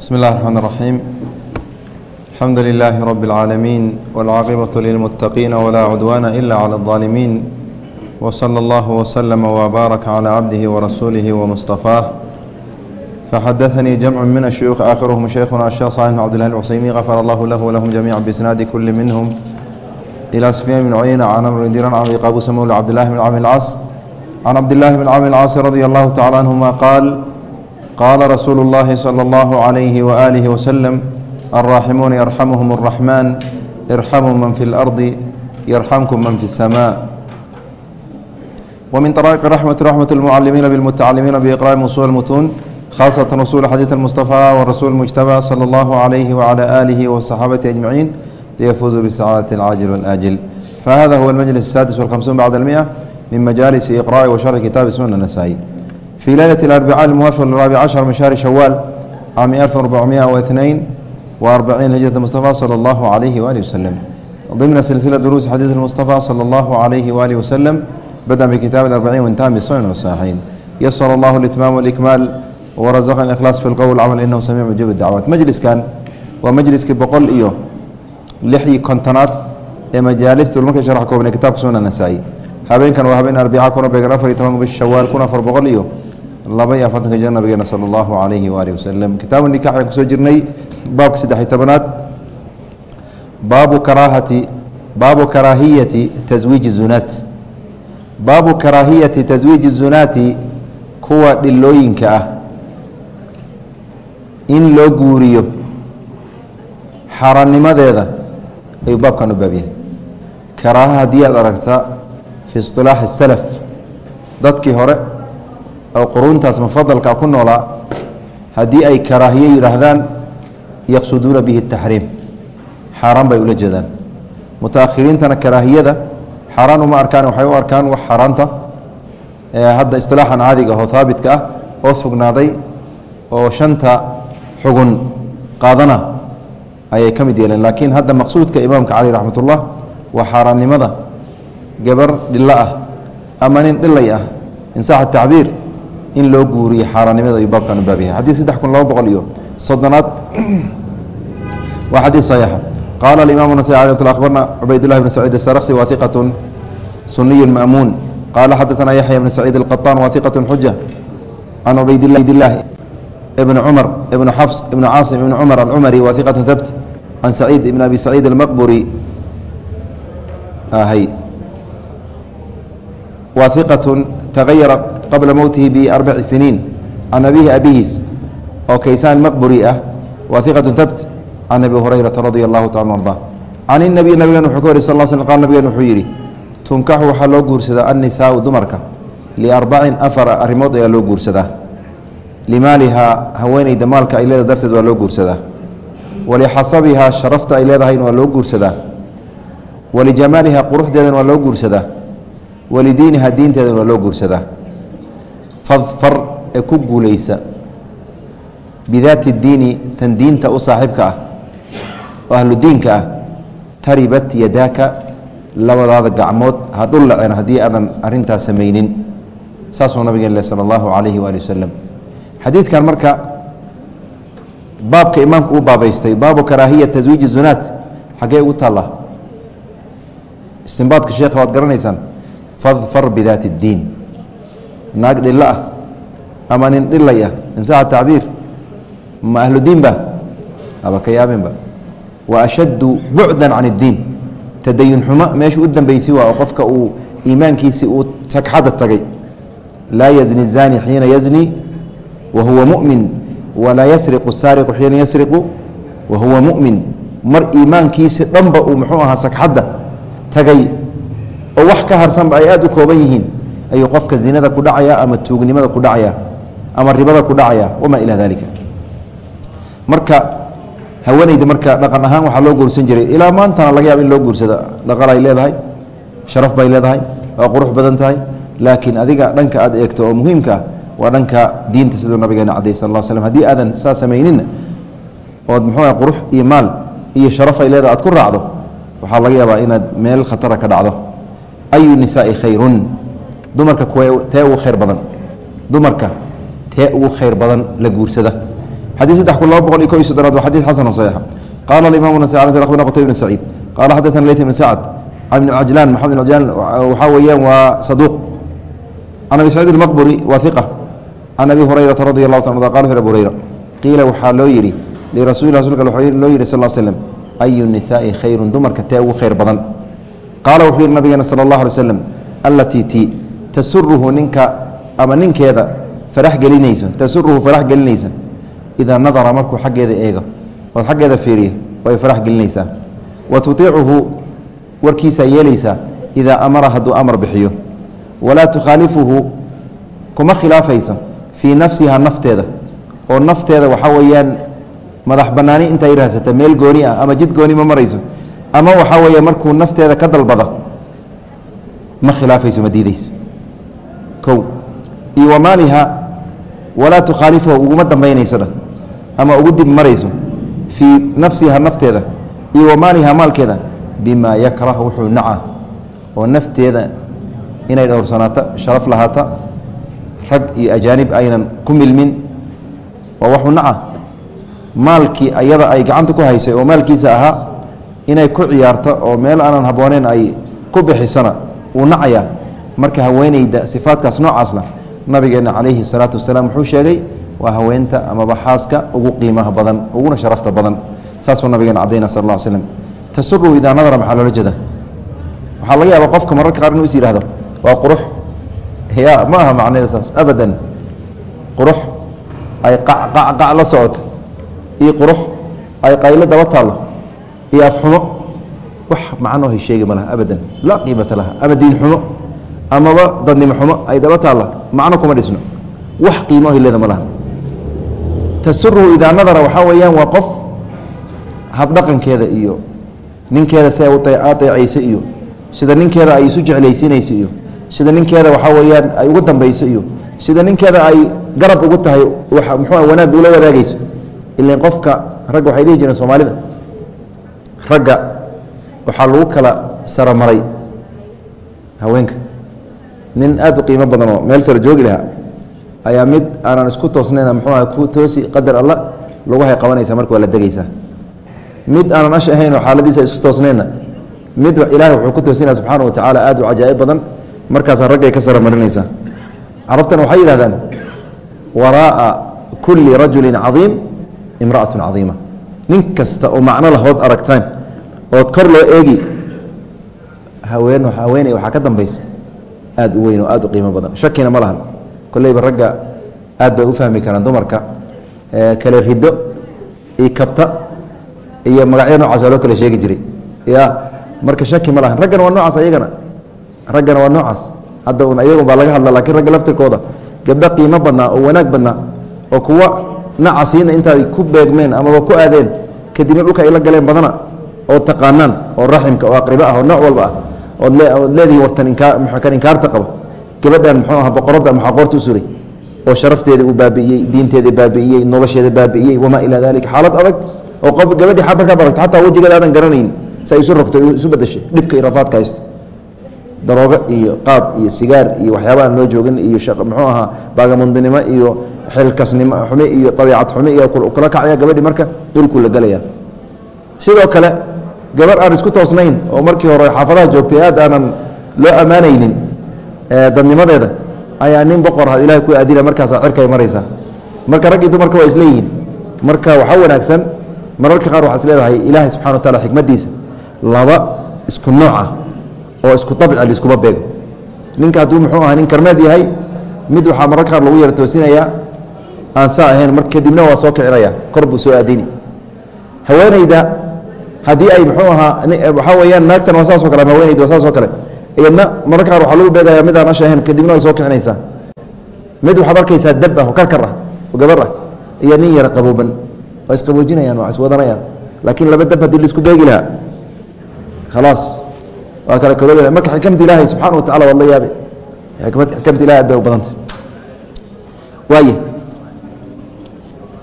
بسم الله الرحمن الرحيم الحمد لله رب العالمين والعاقبة للمتقين ولا عدوان إلا على الظالمين وصلى الله وسلم وبارك على عبده ورسوله ومصطفاه فحدثني جمع من الشيوخ آخرهم شيخنا الشيخ صالح بن عبد الله العثيمي غفر الله له ولهم جميعا بإسناد كل منهم إلى سفيان بن عيينة عن عمرو بن ديران عن قابوس مولى عبد الله بن عامر العاص عن عبد الله بن عامر العاص رضي الله تعالى عنهما قال قال رسول الله صلى الله عليه وآله وسلم الراحمون يرحمهم الرحمن ارحموا من في الأرض يرحمكم من في السماء ومن طرائق رحمة رحمة المعلمين بالمتعلمين بإقراء وصول المتون خاصة رسول حديث المصطفى والرسول المجتبى صلى الله عليه وعلى آله وصحابته أجمعين ليفوزوا بسعادة العاجل والآجل فهذا هو المجلس السادس والخمسون بعد المئة من مجالس إقراء وشرح كتاب سنن النسائي في ليلة الأربعاء الموافق للرابع عشر من شهر شوال عام 1442 هجرة المصطفى صلى الله عليه وآله وسلم ضمن سلسلة دروس حديث المصطفى صلى الله عليه وآله وسلم بدأ بكتاب الأربعين وانتهى بالسنن والصحيحين يسر الله الإتمام والإكمال ورزقنا الإخلاص في القول والعمل إنه سميع مجيب الدعوات مجلس كان ومجلس بقول إيوه لحي كونتنات ee majaalista marka sharx koobnay kitaabka sunan nasaa-i habeenkan waa habeen arbica kuna beegan afar iyo tobanka bish shawaal kun afar boqol iyo laba iyo afartanka jir nabigeena sala allahu calayhi waalihi wasalam kitaabu nikax ayaan ku soo jirnay baabka saddex iyo tobanaad. Baabu karaahati baabu karaahiyati taswiiji zunaat. Baabu karaahiyati taswiiji zunaati kuwa dhilooyinka ah. In loo guuriyo xaaraannimadeeda ayuu baabkan u baabyahay karaaha haddii aad aragta fi isilaaxi salaf dadkii hore oo quruuntaas mufadalka ku noolaa haddii ay karaahiye yidhaahdaan yaqsuduuna bihi taxriim xaaraan bay ula jeedaan mutaakhiriintana karaahiyada xaaraan uma arkaan waxay u arkaan wax xaaraanta hadda isilaaxan caadiga ahoo haabitka ah oo sugnaaday oo shanta xugun qaadana ayay ka mid yeeleen. Laakiin hadda maqsuudka imaamka cali raxmat ullah waa xaaraannimada gabar dhilo ah ama nin dhilay ah insaaxa tacbiir in loo guuriyo xaaraannimada ayuu baabkan u baab yahay xadii saddex kun laba boqol iyo soddonaad waa xadiid saxiixa qaala alimaam nasai alay tul abarna cubaydullahi bn saciid asaraqsi wa hiqatun suniyun qaala xadaanaa yaxya bn saciid alqaطaan wa xuja can cubaydilaahi ibn cumar ibn xafs ibn caasim ibn cumar alcumari wa habt can saciid ibn abi saciid almaqburi. Ahay. Wa tagayara qabla mowtihi biarbaci siniin. Can abihi abihiis. Oo kaysaan maqburi ah wa iqatu tabt can abi hurayrata radia allahu taala arda can inabi nabigan wuxuu ka wari sal sl qal nabigan wuxuu yidhi tunkaxu waxaa loo guursadaa annisaau dumarka. Liarbacin afar arrimood ayaa loo guursadaa limaalihaa haweenayda maalka ay leedahay darteed waa loo guursadaa walixasabihaa sharafta ay leedahayna waa loo guursadaa walijamaalihaa quruxdeedan waa loo guursadaa walidiinihaa diinteedan waa loo guursadaa fadfar ee ku guulaysa. Bidaati diini tan diinta u saaxiibka ah oo ahludiinka ah taribat yadaaka labadaada gacmood ha dhul laceen haddii aadan arintaas samaynin. Saasuu nabigeen leh sala allahu calayhi waali wasalam xadiidkan marka baabka imaamku u baabaystay baabu karaahiya taswiiji zunaat xaggee ugu taalla? Istinbaadka sheekha waad garanaysaan. Fadfar bidaati اddiin naag dhilo ah. Ama nin dhilay ah insaxa tacbiir. Ma ahlu diin ba? Aba ka yaabinba wa ashaddu bucda can اddiin tadayun xumo meeshu u dambaysi waa qofka uu iimaankiisi uu sagxadda tagay. Laa yazni zani xiina yazni wahuwa mumin. Walaa yasriqu saariqu xiina yasriqu wahuwa mumin. Mar iimaankiisi dhanba uu muxuu ahaa sagxadda tagay. Oo wax ka harsanba ay aada u kooban yihiin ayuu qofka zinada ku dhacaya ama tuugnimada ku dhacaya ama ribada ku dhacaya wamaa ilaa dalika marka haweeneyda marka dhaqan ahaan waxaa loo guursan jiray. Ilaa maantana laga yaaba in loo guursada. Dhaqan ay leedahay sharaf bay leedahay waa qurux badan tahay. Laakiin adiga dhanka aad eegto oo muhiimka ah waa dhanka diinta siduu nabigeena cadey sal l slm aadan saa samayninna ood muxuu qurux iyo maal iyo sharaf ay leedaha aad ku raacdo waxaa laga yaabaa inaad meel khatara ka dhacdo. Ayu nisaai khayrun dumarka tee ugu khayr badan. Dumarka tee ugu khayr badan la guursada. Xadii saddex kun laba boqol iyo ko iyo soddonaad waa xadii xasanu saxiixa. Qaala alimamu nasai ala akhbarna qutayb bn saciid. Qaala xaddatana leyt bn sacd ibn cajlaan maxamed ibn cajlaan waxaa weeyaan waa saduuq. Can abi saciid almaqburi waa iqa can abi hurayrata radi allahu ta ada qala xir abu hurayra qiila waxaa loo yidhi lirasuuli rasulka loo yidhi sal slm ayu nisaai khayrun dumarka tee ugu khayr badan. Qaala wuxuu yidhi nabigeena sala allah alay slam alatii ti tasuruhu ninka ama ninkeeda farax gelinayso tasuruhu farax gelinaysa idaa nadara markuu xaggeeda eego ood xaggeeda fiiriyo way farax gelinaysaa wa tutiicuhu warkiisaa yeelaysaa idaa amara hadduu amar bixiyo. Walaa tukhaalifuhu kuma khilaafaysa fii nafsiha nafteeda oo nafteeda waxaa weeyaan madax banaani intay raasata meel gooni ah ama jid gooni ma marayso ama waxaa weeye markuu nafteeda ka dalbada ma khilaafayso ma diideyso kow. Iyo wa maaliha walaa tukhaalifuha uguma dambaynayso dha ama ugu dib marayso fii nafsiha nafteeda iyo wa maaliha maalkeeda bimaa yakrahu wuxuu naca oo nafteeda inay dhowrsanaato sharaf lahaata rag iyo ajaanib aynan ku milmin waa waxuu naca maalkii ayada ay gacanta ku haysay oo maalkiisa ahaa inay ku ciyaarto oo meel aanan habbooneyn ay ku bixisana uu nacaya marka haweeneyda sifaadkaas noocaasna nabigeena calayhi salaatu wasalaam wuxuu sheegay waa haweenta amaba xaaska ugu qiimaha badan uguna sharafta badan. Saasuu nabigeena cadayna sal alla slm tasuru idaa nadara maxaa loola jeeda waxaa laga yaaba qofka mararka qaar inuu is yihahdo waa qurux. Ya ma aha macneeda saas. Abadan qurux ay qacqacqac la socoto iyo qurux ay qaylo daba taallo iyo afxumo wax macnoo hay sheegi ma laha abadan. Laa qiimata laha ama diin xumo amaba dadnimo xumo ay daba taalla macno kuma dhisno. Wax qiimo hay leeda ma laha. Tasuruhu idaa nadara waxaa weeyaan waa qof habdhaqankeeda iyo ninkeeda si ay adeecayso iyo sida ninkeeda ay isu jeclaysiinayso iyo sida ninkeeda waxaa weeyaan ay ugu dambayso iyo sida ninkeeda ay garab ugu tahay muxuu wanaag ula wadaagayso ilan qofka ragga waxay dhihi jireen soomaalida ragga waxaa lagu kala saramaray haweenka nin aad u qiimo badan oo meel sare joogi lahaa ayaa mid aanan isku toosnayn muxuuaha ku toosi qadar alla lagu hay qabanaysa marka waa la degaysaa mid aanan ash ahayn oo xaaladiisa isku toosnaynna mid ilaahay wuxuu ku toosinaya subxaana wa tacaala aad u cajaa'ib badan markaasaa raggay ka saramarinaysaa carabtana waxay yidhahdaan waraa'a kulli rajulin cadiim imra'atun cadiima. Nin kasta oo macno lahood aragtaan ood kor loo eegi haween haweeney waxaa ka dambayso aad u weyn oo aad u qiimo badan. Shakina ma lahan. Kolleyba ragga aad bay u fahmi karaan dumarka. Kale riddo iyo kabta iyo magacyo noocaas oo loo kala sheegi jiray. Ya marka shaki ma lahan. Raggana waa noocaas ayagana. Raggana waa noocaas. Hadda un ayagun baa laga hadla lakiin ragga laftirkooda gabdho qiimo badnaa oo wanaag badnaa oo kuwa nacasiina intaay ku beegmeen amaba ku aadeen kadibna dhulka ay la galeen badana oo taqaanaan oo raximka oo aqribo ah oo nooc walba ah ood leedihi wartan inkaarta qaba gabadhan muxuu aha boqoradda maxaa qoorta u suray oo sharafteeda uu baabi'iyey diinteeda baabi'iyey nolosheeda baabi'iyey wamaa ilaa dalika xaalad adag oo gabadhii markaa baragta xataa wejigeeda garanayn si isu rogto isu badashay dhibka iyo rafaadka haysta. Daroogo iyo qaad iyo sigaar iyo waxyaabaaan loo joogin iyo muxuu ahaa baagamundinimo iyo xilkasnimo xumi iyo abiicad xumi iyo kula kacaya gabadhii marka dhulkuu la gelaya sidoo kale gabar aan isku toosnayn oo markii hore xaafadaha joogtay aad aanan loo ammaanaynin dadnimadeeda ayaa nin boqor ha ilahay ku aadina markaasa cirkay maraysa marka rag iyo dumarka waa isleeyihiin marka waxaa wanaagsan mararka qaar waxaa is leedahay ilaahay subxana wa taala xikmaddiisa laba isku nooc ah oo isku abci liskuma beego. Ninka hadduu muxuu aha nin karmeed yahay mid waxaa mararka qaar lagu yara toosinayaa aan saa ahayn mar kadibna waa soo kicinaya kor buu soo aadini. Haweeneyda haddii ay muxuu ahaa waxaa weyaan naagtan waa saasoo kale ama haweeneyda waa saasoo kale. Iyadna mararka qaar waxaa lagu beegaya mid aan ash ahayn kadibna way soo kicinaysaa. Mid waxaad arkaysaa dab ah oo karkar ah oo gabar ah iyo nin yara qabooban. Waa isqaboojinayaan waa iswadanayaan laakiin laba dab haddii la isku beegi lahaa khalaas. Waa kale kalooda marka xikmada ilaahay subxana wa tacala waad la yaabe xikmada ilahay aad bay u badantay. Waay xadii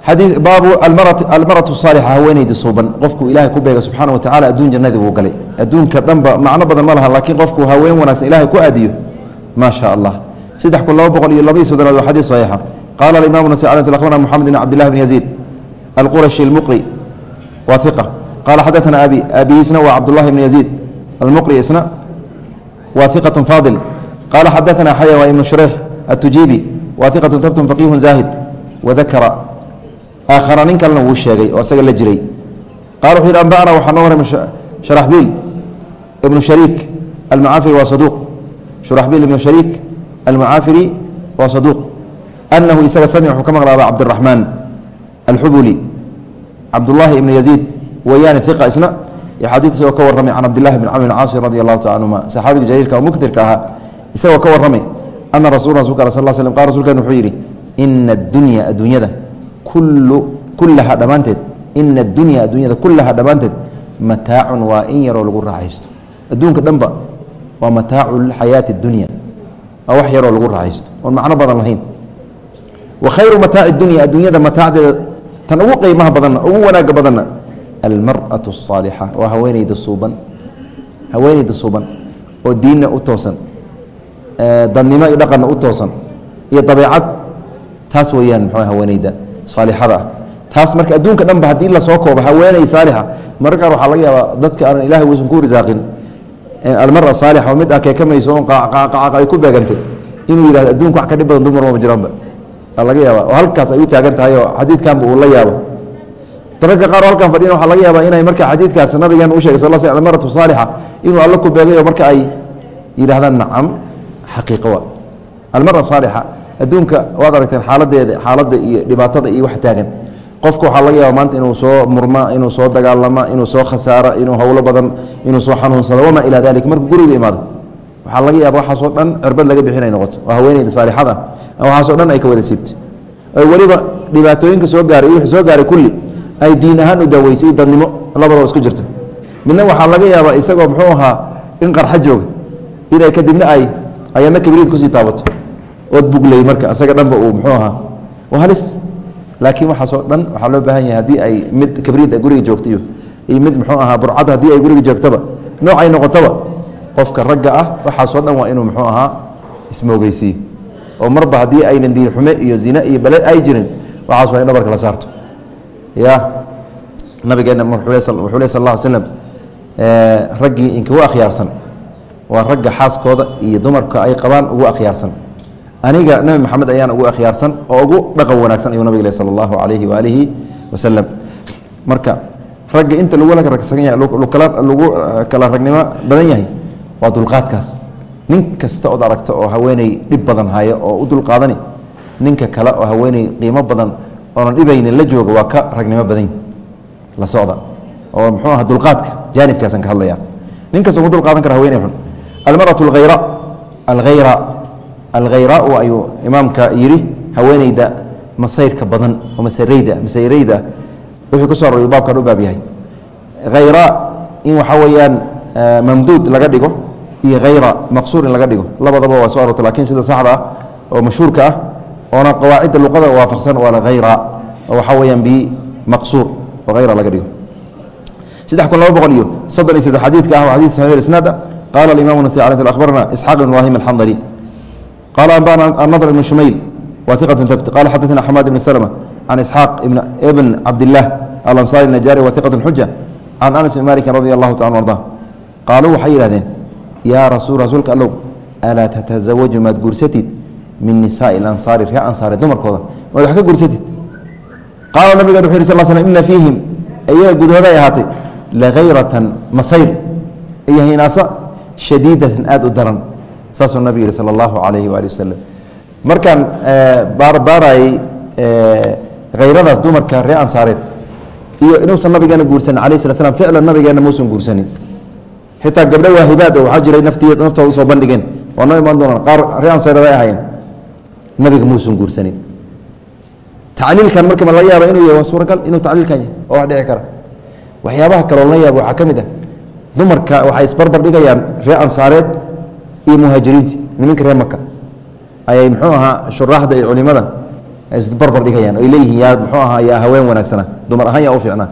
baabu almaratu saalixa haweeneyda suuban. Qofkuu ilahay ku beega subxaana watacala adduun jannadii buu galay. Adduunka dhanba macno badan ma laha laakiin qofkuu haween wanaagsan ilahay ku aadiyo. Maa allah. Saddex kun laba boqol iyo labaiy soddonaad waa xadiis saxiixa. Qaala alimaamu nasi akhbarna moxamed bn cabdillahi bn yaziid alqurashi almuqri waa iqa qaala xadaana abi abiisna waa cabdullahi bn yaziid almuqri isna waa iqatun faadil. Qaala xadaana xaya ibnu shureyx atujiibi waa iqatun tabtun faqihun zaahid wadakara aakhara nin kalena wuu sheegay oo isaga la jiray. Qala wuxuu yidhi amba'ana waxaa noo waramay sharaxbiil ibnu shariik almucaafiri waa saduuq. Shuraxbiil ibnu shariik almucaafiri waa saduuq. Anahu isaga samic wuxuu ka maqla aba cabdiraxmaan alxubuli cabdullaahi ibnu yaziid weyaane iqa isna xadiid isagoo ka warramay can cabdillahi bn camr bn caasi allahu taala anhuma saxaabiga jaliilka oo muktirka ahaa isagoo ka warramay ana rasul rasulka al sal slm qal rasulkeen wuxuu yidhi ina addunya adduunyada kullu kullaha dhammaanteed ina addunya adduunyada kullaha dhammaanteed mataacun waa in yaroo lagu raaxaysto adduunka dhanba waa mataacu xayaati اdunya waa wax yaroo lagu raaxaysto oon macno badan lahayn wa khayru mataaci dunya adduunyada mataacdeeda tan ugu qiimaha badanna ugu wanaaga badanna almarأaة الصaalixa waa haweeneyda suuban haweeneyda suuban oo diinna u toosan dadnimo iyo dhaqanna u toosan iyo dabeecad taas weeyaan mxu haweeneyda saalixada. Ah taas marka adduunka dhan ba haddii la soo koobo haweeney saalixa marka qaar waxaa laga yaabaa dadka aan ilahay uusan ku risaaqin. Almara saalixa mid ah keekamayso oon qacaq ay ku beegantay inuu yihahdo adduunka wax ka dhib badan dumar ma jiraanba laga yaaba halkaas ay u taagan tahay oo xadiidkanba uu la yaabo ragga qaar oo halkan fadhiyan waxaa laga yaabaa inay marka xadiidkaas nabigan u shegay sal sl almaratu saalixa inuu alla ku beegay oo marka ay yidhahdaan nacam xaqiiqo wa. Almara saalixa adduunka waad aragteen xaaladeeda xaaladda iyo dhibaatada iyo wax taagan. Qofka waxaa laga yaaba maanta inuu soo murma inuu soo dagaalama inuu soo khasaara inuu howlo badan inuu soo xanuunsado wamaa ilaa dalik? Markuu guriga imaado. Waxaa laga yaaba waxaasoo dhan cirbad laga bixinay noqoto. Oo haweeneyda saalixada waxaasoo dhan ay ka wada siibtay oo weliba dhibaatooyinka soo gaaray iyo wixii soo gaaray kulli ay diin ahaan u daaweysay dadnimo labadoo isku jirta. Midna waxaa laga yaabaa isagoo muxuu ahaa in qarxa jooga inay kadibna ay ayadna kabriid ku sii taabato ood bugley marka isaga dhanba uu muxuu ahaa waa halis. Laakiin waxaasoo dhan waxaa loo baahan yahay haddii ay mid kabriid guriga joogta iyo mid muxuu ahaa burcad haddii ay guriga joogtaba noocay noqotaba qofka ragga ah waxaasoo dhan waa inuu muxuu ahaa ismoogeysiiyo oo marba haddii aynan diin xume iyo zine iyo bale ay jirin waxaas waa in dhabarka la saarto. Ya nabigeena wuxuu le sal ly slam raggii inkugu akhyaarsan waa ragga xaaskooda iyo dumarka ay qabaan ugu akhyaarsan aniga nabi maxamed ayaan ugu akhyaarsan oo ugu dhaqan wanaagsan ayuu nabig le sala allahu calayhi waalihi wasalam marka ragga inta lagu lagu kala ragnimo badan yahay waa dulqaadkaas. Nin kasta ood aragta oo haweeney dhib badan haya oo u dulqaadani ninka kale oo haweeney qiimo badan oonan dhibaynin la jooga waa ka ragnimo badan la socda. Oo muxuu aha dulqaadka jaanibkaasaan ka hadlaya nin kastoo dulqaadan kara haweeney xun. Almaratu alhayra alhayra alkhayraau ayuu imaamka yidhi haweeneyda masayrka badan oo wuxuu ku so aroray baabkan u yahay. Khayra in waxaa weeyaan mamduud laga dhigo iyo khayra maqsuur in laga dhigo. Labadaba waa soo arorta lakiin sida saxda ah oo mashhuurka ah oona qawaacidda luqada waafaqsan waa hayra oo waxaa weyaan bimaqsuur oo hayra laga dhigo. Saddex kun laba boqol iyo soddon iyo saddex xadiidka ah waa xadid saxiix isnaad qala alimam nasai alay akhbarna isxaaq ibn ibrahim alxandali qala anbana anadr ibn shumayl wa iqatun tabt qala xadaثna xamaad ibn slma can isxaaq ibn cabdilah alanصari najari wa iqatun xuja can anas bn maliki radi allahu taala arda qaaluu waxay yihahdeen yaa rasul rasuulka allow alaa tatasawaju maad guursatid min nisaai ansaari ree ansaare dumarkooda maad wax ka guursatid qaala nabigeen wuxu yih sal sl ina fiihim iyaga gudahooda ay ahaatay lakayratan masayr iyo hinaasa shadiidatan aada u daran saasuu nabig yihi sala allahu calayhi waali wasalam markaan baarbaarayey hayradaas dumarka ree ansaareed iyo inuusan nabigeena guursanin alayh sala slam ficlan nabigeena muusan guursanin. Xitaa gabdho waahibaad waxaa jiray nafti naftooda u soo bandhigeen. Waa noo imaan doonaan qaar ree ansaareed ay ahaayeen. Nabiga muusan guursanin. Tacliilkan marka ma laga yaaba inuu yahy waa suuragal inuu tacliilkan yahy oo wax dhici kara. Waxyaabaha kaloo la yaaba waxaa ka mid ah. Dumarka waxay isbarbar dhigayaan ree ansaareed iyo muhaajiriinti niminka ree maka ayay muxuu ahaa shuraaxda iyo culimada isbarbar dhigayaan oy leeyihiin yaa muxuu ahaa yaa haween wanaagsana dumar ahaan yaa u fiicnaa.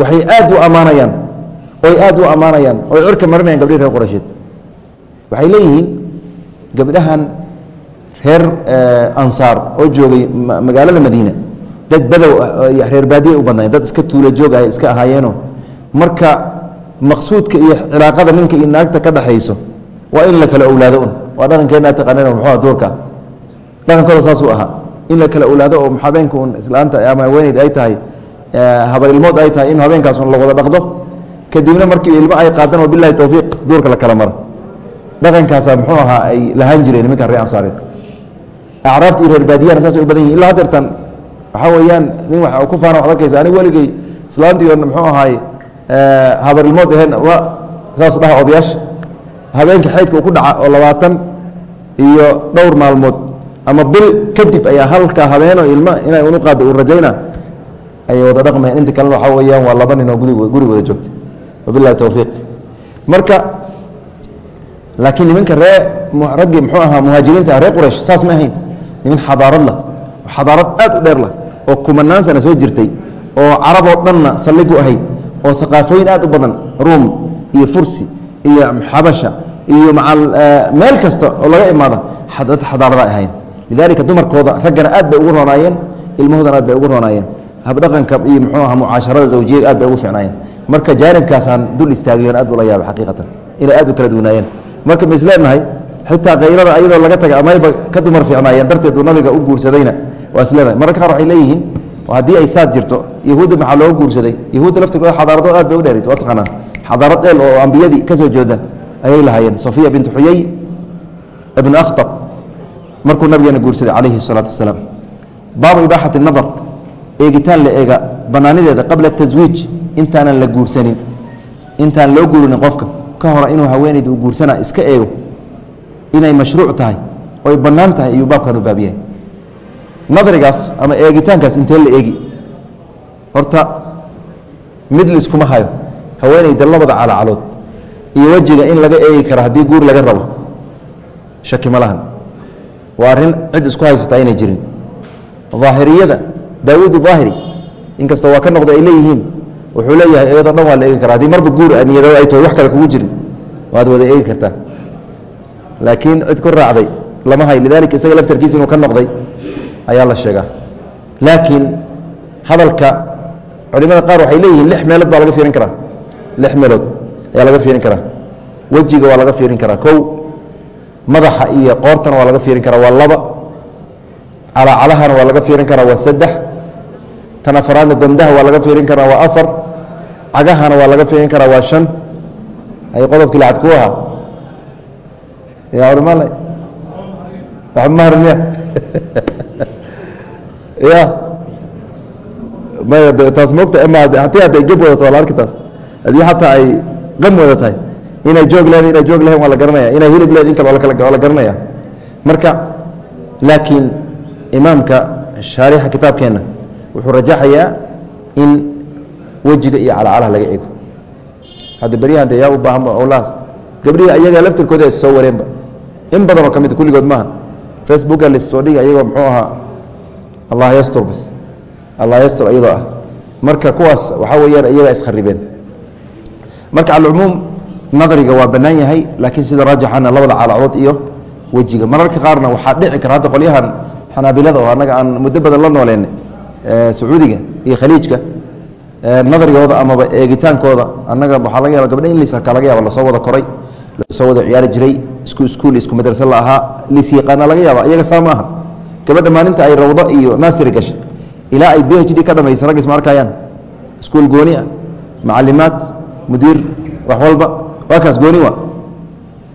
Waxay aad u ammaanayaan oy aad u ammaanayaan oy cirka marinayaan gabdhihi reer qorasheed waxay leeyihiin gabdhahan reer ansaar oo joogay magaalada madiina. Dad badow ah reer baadiya u badnayen dad iska tuula joog ah iska ahaayeeno marka maqsuudka iyo cilaaqada ninka iyo naagta ka dhaxayso waa in la kala owlaado un. Waa dhaqankeena taqaaneen muxuu duurka. Dhaqankooda saasuu ahaa. In la kala owlaado oo habeenka un islaanta ama haweeneyd ay tahay habar ilmood ay tahay in habeenkaas un la dhaqdo. Kadibna markii ilmo ay qaadan oo bilahi towfiiq duurka la kala maro. Dhaqankaasa muxuu ahaa ay lahaan jireen nimankan reer ansaareed. Acraabta iyo reer baadiyana saasay u badan yihiin illa hadeertan waxaa weeyaan nin wa ku faana waxad arkaysa aniga weligey islaantiion muxuu ahaay habar ilmood saas dhaha odayaasha habeenka xaydka uu ku dhaca oo labaatan iyo dhowr maalmood ama bil kadib ayaa halka habeeno ilmo inay unu uu rajayna ayay wada dhaqmayaan. Inta kalena waxaa weeyaan waa laba nin oo gudi gurigooda joogta wabilahi towfiiq marka laakiin nimanka ree raggii muxuu ahaa muhaajiriinta ah reer quraysh saas ma ahayn. Niman xadaarad lah xadaarad aad u dheer lah oo kumanaan sana soo jirtay oo carab oo dhanna salligu ahayd oo aqaafooyin aad u badan ruum iyo fursi iyo xabasha iyo meel kasta oo laga imaada xadaarada ahayn lidaalika dumarkooda raggana aad bay ugu roonaayeen ilmahoodana aad bay ugu roonaayeen. Habdhaqanka iyo muxuu aha mucaasharada zawjiya aad bay ugu ficnaayeen marka jaanibkaasaan dul istaagayon aad ula yaaba xaqiiqatan inay aad u kala duwanaayeen. Marka ma isleenahay xitaa kayrada ayadoo laga taga amayba ka dumar ficnaayeen darteed uu nabiga u guursadayna waa isleenahay mararka qaar waxay leeyihiin haddii ay saad jirto yahuudda maxaa looga guursaday? Yahuudda laftirkooda xadaaradood aad bay u dheerit waa taqaanaan xadaarad dheel oo ambiyadii ka soo jeeda ayay lahaayeen. Safiya bintu xuyey ibnu akhtab markuu nabigeena guursaday calayhi salaatu wasalaam. Baabu ibaaxati nadar eegitaan la eega bannaanideeda qabla taswiij intaanan la guursanin. Intaan loo guurinin qofka ka hora inuu haweenayda uu guursana iska eego inay mashruuc tahay oy bannaan tahay ayuu baabkan u baabyahay nadrigaas ama eegitaankaas intee la eegi? Horta mid laiskuma hayo haweenayda labada calacalood iyo wejiga in laga eegi karo haddii guur laga rabo shaki ma lahan. Waa arrin cid isku haysataa inay jirin. Daahiriyada daawuud daahiri inkasta waa ka noqda ay leeyihiin wuxuu leeyahay iyadoo dhan waa la eegi kara haddii marba guur niyadooda ay tahay wax kale kugu jirin waad wada eegi kartaa. Laakiin cid ku raacday lama hay lidalika isaga laftarkiisa inuu ka noqday ayaa la sheegaa. Laakiin hadalka culimada qaar waxay leeyihiin lix meelood baa laga fiirin karaa lix meelood ayaa laga fiirin karaa. Wejiga waa laga fiirin karaa. Kow madaxa iyo qoortana waa laga fiirin karaa. Waa laba. Calacalahana waa laga fiirin karaa. Waa saddex. Tan afaraadna gondaha waa laga fiirin karaa. Waa afar. Cagahana waa laga fiirin karaa. Waa shan. Ay qodobkii lacad ku ahaa. Ya ormal mahar miya ya maya taas moogta ma hatii hadday geb wadato waa la arki taas haddii xataa ay qam wada tahay inay joog lehed inay joog lehen waa la garanaya. Inay hilib lehed in kale waa la garanaya. Marka laakiin imaamka shaarixa kitaabkeenna wuxuu rajaxayaa in wejiga iyo calacalaha laga eego. Hadda beryahan de yaa u baahan olahaas gabdhihii ayaga laftirkooda soo wareenba. In badanoo ka mid kulligood maaha. Facebooka la soo dhiga iyagoo muxuu ahaa allah yastur bas. Allah yastur iyadoo ah. Marka kuwaas waxaa weeyaan iyagaa iskharibeen marka calcumuum nadriga waa bannaan yahay laakiin sida raajixana labada calacdood iyo wejiga. Mararka qaarna waxaa dhici kara hadda qolyahan xanaabilada oo annaga aan muddo badan la nooleen sacuudiga iyo khaliijka nadrigooda amaba eegitaankooda. Annaga waxaa laga yaaba gabdha in liisaka laga yaaba la soo wada koray la soo wada ciyaari jiray isku iskuul isku madrase la ahaa liis yaqaana laga yaaba iyaga saa maaha. Gabadha maalinta ay rawdo iyo naasiri gashay ilaa ay b h d ka dhamaysa rag isma arkayaan iskuul gooni ah macalimaad mudiir wax walba waa kaas gooni wa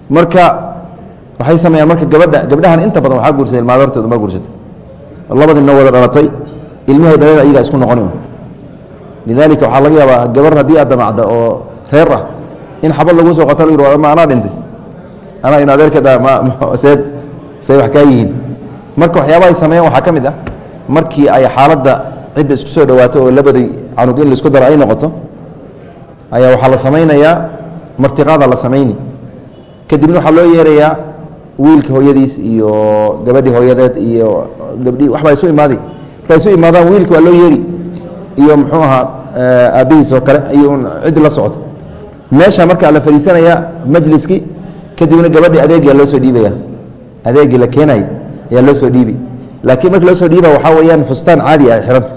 marka waxay sameeyaan marka gabadha gabdhahan inta badan waxaa guursaday ilmaadortooda ma guursatay. Labadina wada dhalatay ilmahay dhaleen ayagaa isku noqoni lidalika waxaa laga yaabaa gabar haddii aad damacda oo reer ah in xabad lagu soo qato la ma anaa dhintay? Anaa in adeerkeeda mseed say wax kaa yihiin. Marka waxyaabaha ay sameeyaan waxaa ka mid ah markii ay xaaladda cidda isku soo dhawaato oo labadii canug in la isku daro ay ayaa waxaa la samaynayaa martiqaada la samayni. Kadibna waxaa loo yeerayaa wiilka hooyadiis iyo gabadhii hooyadeed iyo gabdhii waxbaa isu imaaday. Markay isu imaadaan wiilka waa loo yeeri. Iyo muxuu ahaa aabbihiis oo kale iyo ciddi la socoto meesha markaa la fadhiisanaya majliskii kadibna gabadhii adeegia loo soo dhiibaya. Adeegii la keenay ayaa loo soo dhiibi. Laakiin marki loo soo dhiiba waxaa weyaan fustaan caadi ah xiranta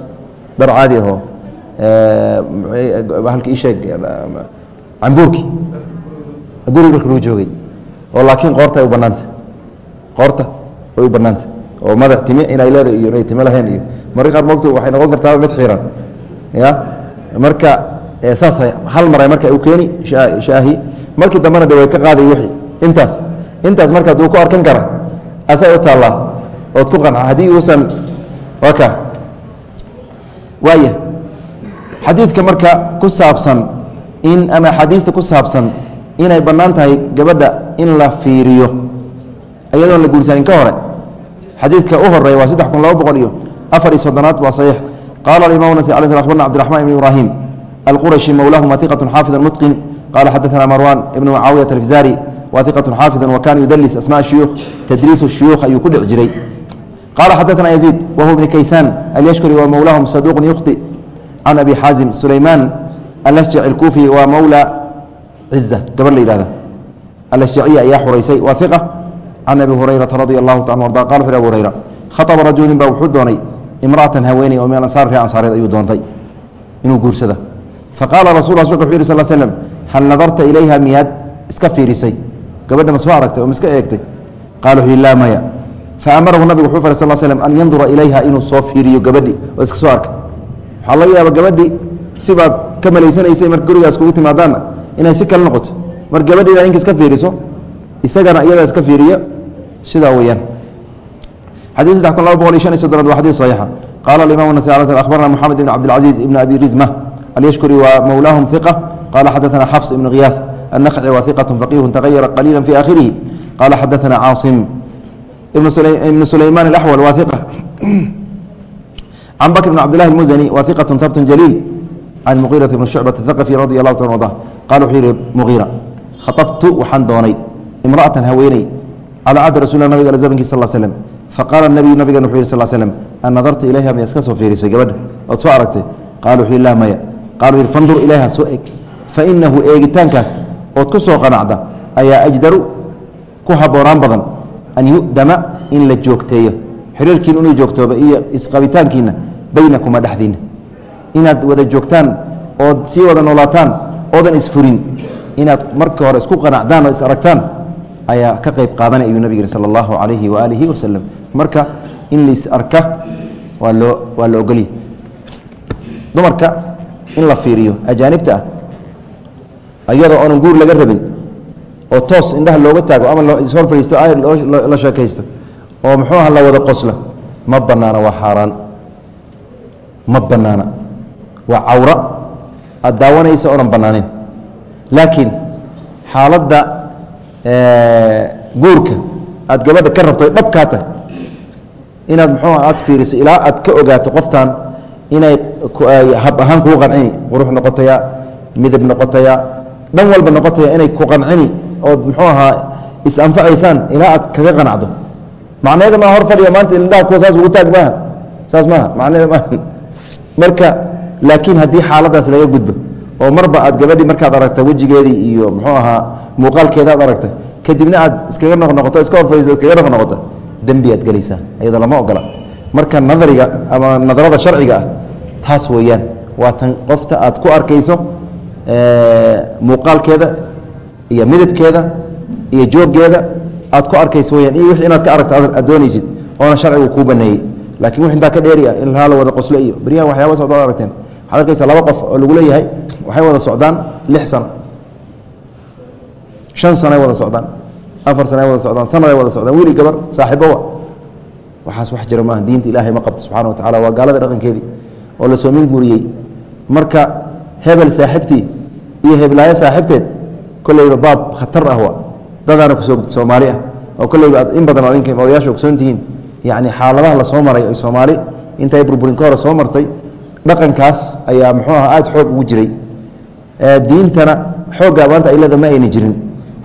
dhar caadi ahoo halka isheeg cambuurki. Guriga marka lagu joogay. Oo laakiin qoorta ay u banaanta qoorta way u banaanta oo madax time inay leedahay iyo inay time lahayn iyo marka qaar moogta waxay noqon kartaa mid xiran. Ya? Marka saas hal mar marka u keeni shaahi. Markii dambena de way ka qaaday wixii intaas. Intaas marka aduu ku arkan kara asaa u taallaa ood ku qanca haddii uusan waa ka. Waaya xadiidka marka ku saabsan in ama axaadiista ku saabsan inay bannaan tahay gabadha in la fiiriyo iyadoon la guursanin ka hore. Xadiidka u horreeya waa saddex kun laba boqol iyo afar iyo soddonaad waa saxiix. Qaala alimam nas ala abarna cbdiraxman ibn ibrahim alqurashi mowlahuma iqatu xaafid mutqin. Qala xadaثna marwan ibn mucaawiyat alfzari wa iqatu xaafid wakana yudalis asma shuyuukh tadriis shuyuukh ayuu ku dhici jiray. Qala xadaثna yaziid wahuwa ibn kaysaan alyashkuri wa mowlahum saduq yukhti can abi xaazim sulayman alashjac اlkuufi waa mowla ciza gabar la yihahda alashjaciya ayaa xuraysay waa iqa can abi hurayrata radi allahu ta arda qala wuxu abu hurayra khaطba rajulin baa wuxuu doonay imra'atan haweeney oo min ansaar ree ansaareed ayuu doontay inuu guursada faqaala rasul rasulka wuxu yih sal slm hal nadarta ilayha miyaad iska fiirisay gabadha ma soo aragtay oo ma iska eegtay qala wuxuu yihi laa maya faamarahu nabigu wuxuu faray sal slm an yandura ilayha inuu soo fiiriyo gabadhi oo iska soo arkay waxaa laga yaaba gabadhi sibaad ka malaysanaysay marka gurigaas kugu timaadaanna inay si kala noqoto. Mar gabadhiina ninka iska fiiriso isagana iyadaa iska fiiriyo sidaa weyaan xadii saddex kun laba boqol iyo shan iyo soddonaad waa xadii saxiixa. Qaala alimaam nasaci akhbarana moxamed ibn cabdilcaziiz ibn abi rizma alyashkuri waa mowlaahum iqa qaala xadaana xafs ibn khiyaas annakci waa iqatu faqiihu tagayara qaliila fi aakhirihi. Qaala xadaana caasim ibnu sulaymaan alawal waa iqa عن بكر بن عبد الله المزني وثقة ثبت جليل عن مغيرة بن شعبة الثقفي رضي الله تعالى عنه قال وحير مغيرة خطبت وحن دوني امرأة هويني على عهد رسول الله نبي زمنك صلى الله عليه وسلم فقال النبي نبي نبي صلى الله عليه وسلم أن نظرت إليها من يسكس وفيرس قبل أو تفعرت قال وحير الله ميا قالوا فانظر إليها سؤك فإنه إيجتان كاس ood ku soo qanacda ayaa ajdaru ku haboonaan badan an yudama in la joogteeyo xiriirkiin inuu joogtooba iyo isqabitaankiina baynakuma dhexdiina inaad wada joogtaan ood sii wada noolaataan oodan isfurin. Inaad marka hore isku qanacdaan oo is aragtaan ayaa ka qayb qaadanay ayuu nabig sala allahu calayhi waaalihi wasalam marka in lais arka waa loo waa la ogolya dumarka in la fiiriyo ajaanibta ah iyadoo oonan guur laga rabin oo toos indhaha looga taago ama ishor fadhiisto la sheekaysto oo muxuu aha la wada qosla? Ma banaana waa xaaraan. Ma banaana waa cawra. Aad daawanaysa oonan banaanayn laakiin xaaladda guurka aad gabadha ka rabto dhabkaa tahay inaad muxuu aad fiiriso ilaa aad ka ogaato qoftan inay hab ahaan kuu qancini. Qurux noqotaya midab noqotaya dhan walba noqotaya inay ku qancini ood muxuu ahaa is-anfacaysaan ilaa aad kaga qanacdo macneeda maa hor fadhiya maanta indhaha kuwa saas ugu taag maaha saas maaha macneeda maaha marka laakiin haddii xaaladaas laga gudbo oo marba aad gabadhii markaad aragta wejigeedii iyo muxuu ahaa muuqaalkeeda aad aragta kadibna aad iskaga noqnoqoto iska horfaisto iskaga noqnoqoto dembi aad gelaysaa iyada lama ogola. Marka nadariga ama nadarada sharciga ah taas weeyaan. Waa tan qofta aad ku arkayso muuqaalkeeda iyo midabkeeda iyo jooggeeda aad ku arkayso weyaan iyo wixii inaad ka aragto aad doonaysid oona sharcigu kuu baneeyey. Lakin wix intaa ka dheeri ah in haa la wada qoslo iyo beryahan waxyaaba socda ad aragteen. Waxaad arkaysa laba qof oo lagu leeyahay waxay wada socdaan lix sano. Shan sanoay wada socdaan afar sano ay wada socdaan sanaday wada socdaan weli gabar saaxiibowa waxaas wax jira maaha diinta ilaahay ma qabto subxana wa tacala waa gaalada dhaqankeedii oo la soomin guuriyey marka hebel saaxibtii iyo heblaayo saaxibteed kolleyba baab khatar ah wa dadaana ku soo soomaali ah oo kolleyba in badan adinka odayaasha ogsoon tihiin. Yacni xaaladaha la soo maray oy soomaali intay burburin ka hore soo martay dhaqankaas ayaa muxuu aha aada xoog ugu jiray. Diintana xooggaa maanta leeda ma ayna jirin.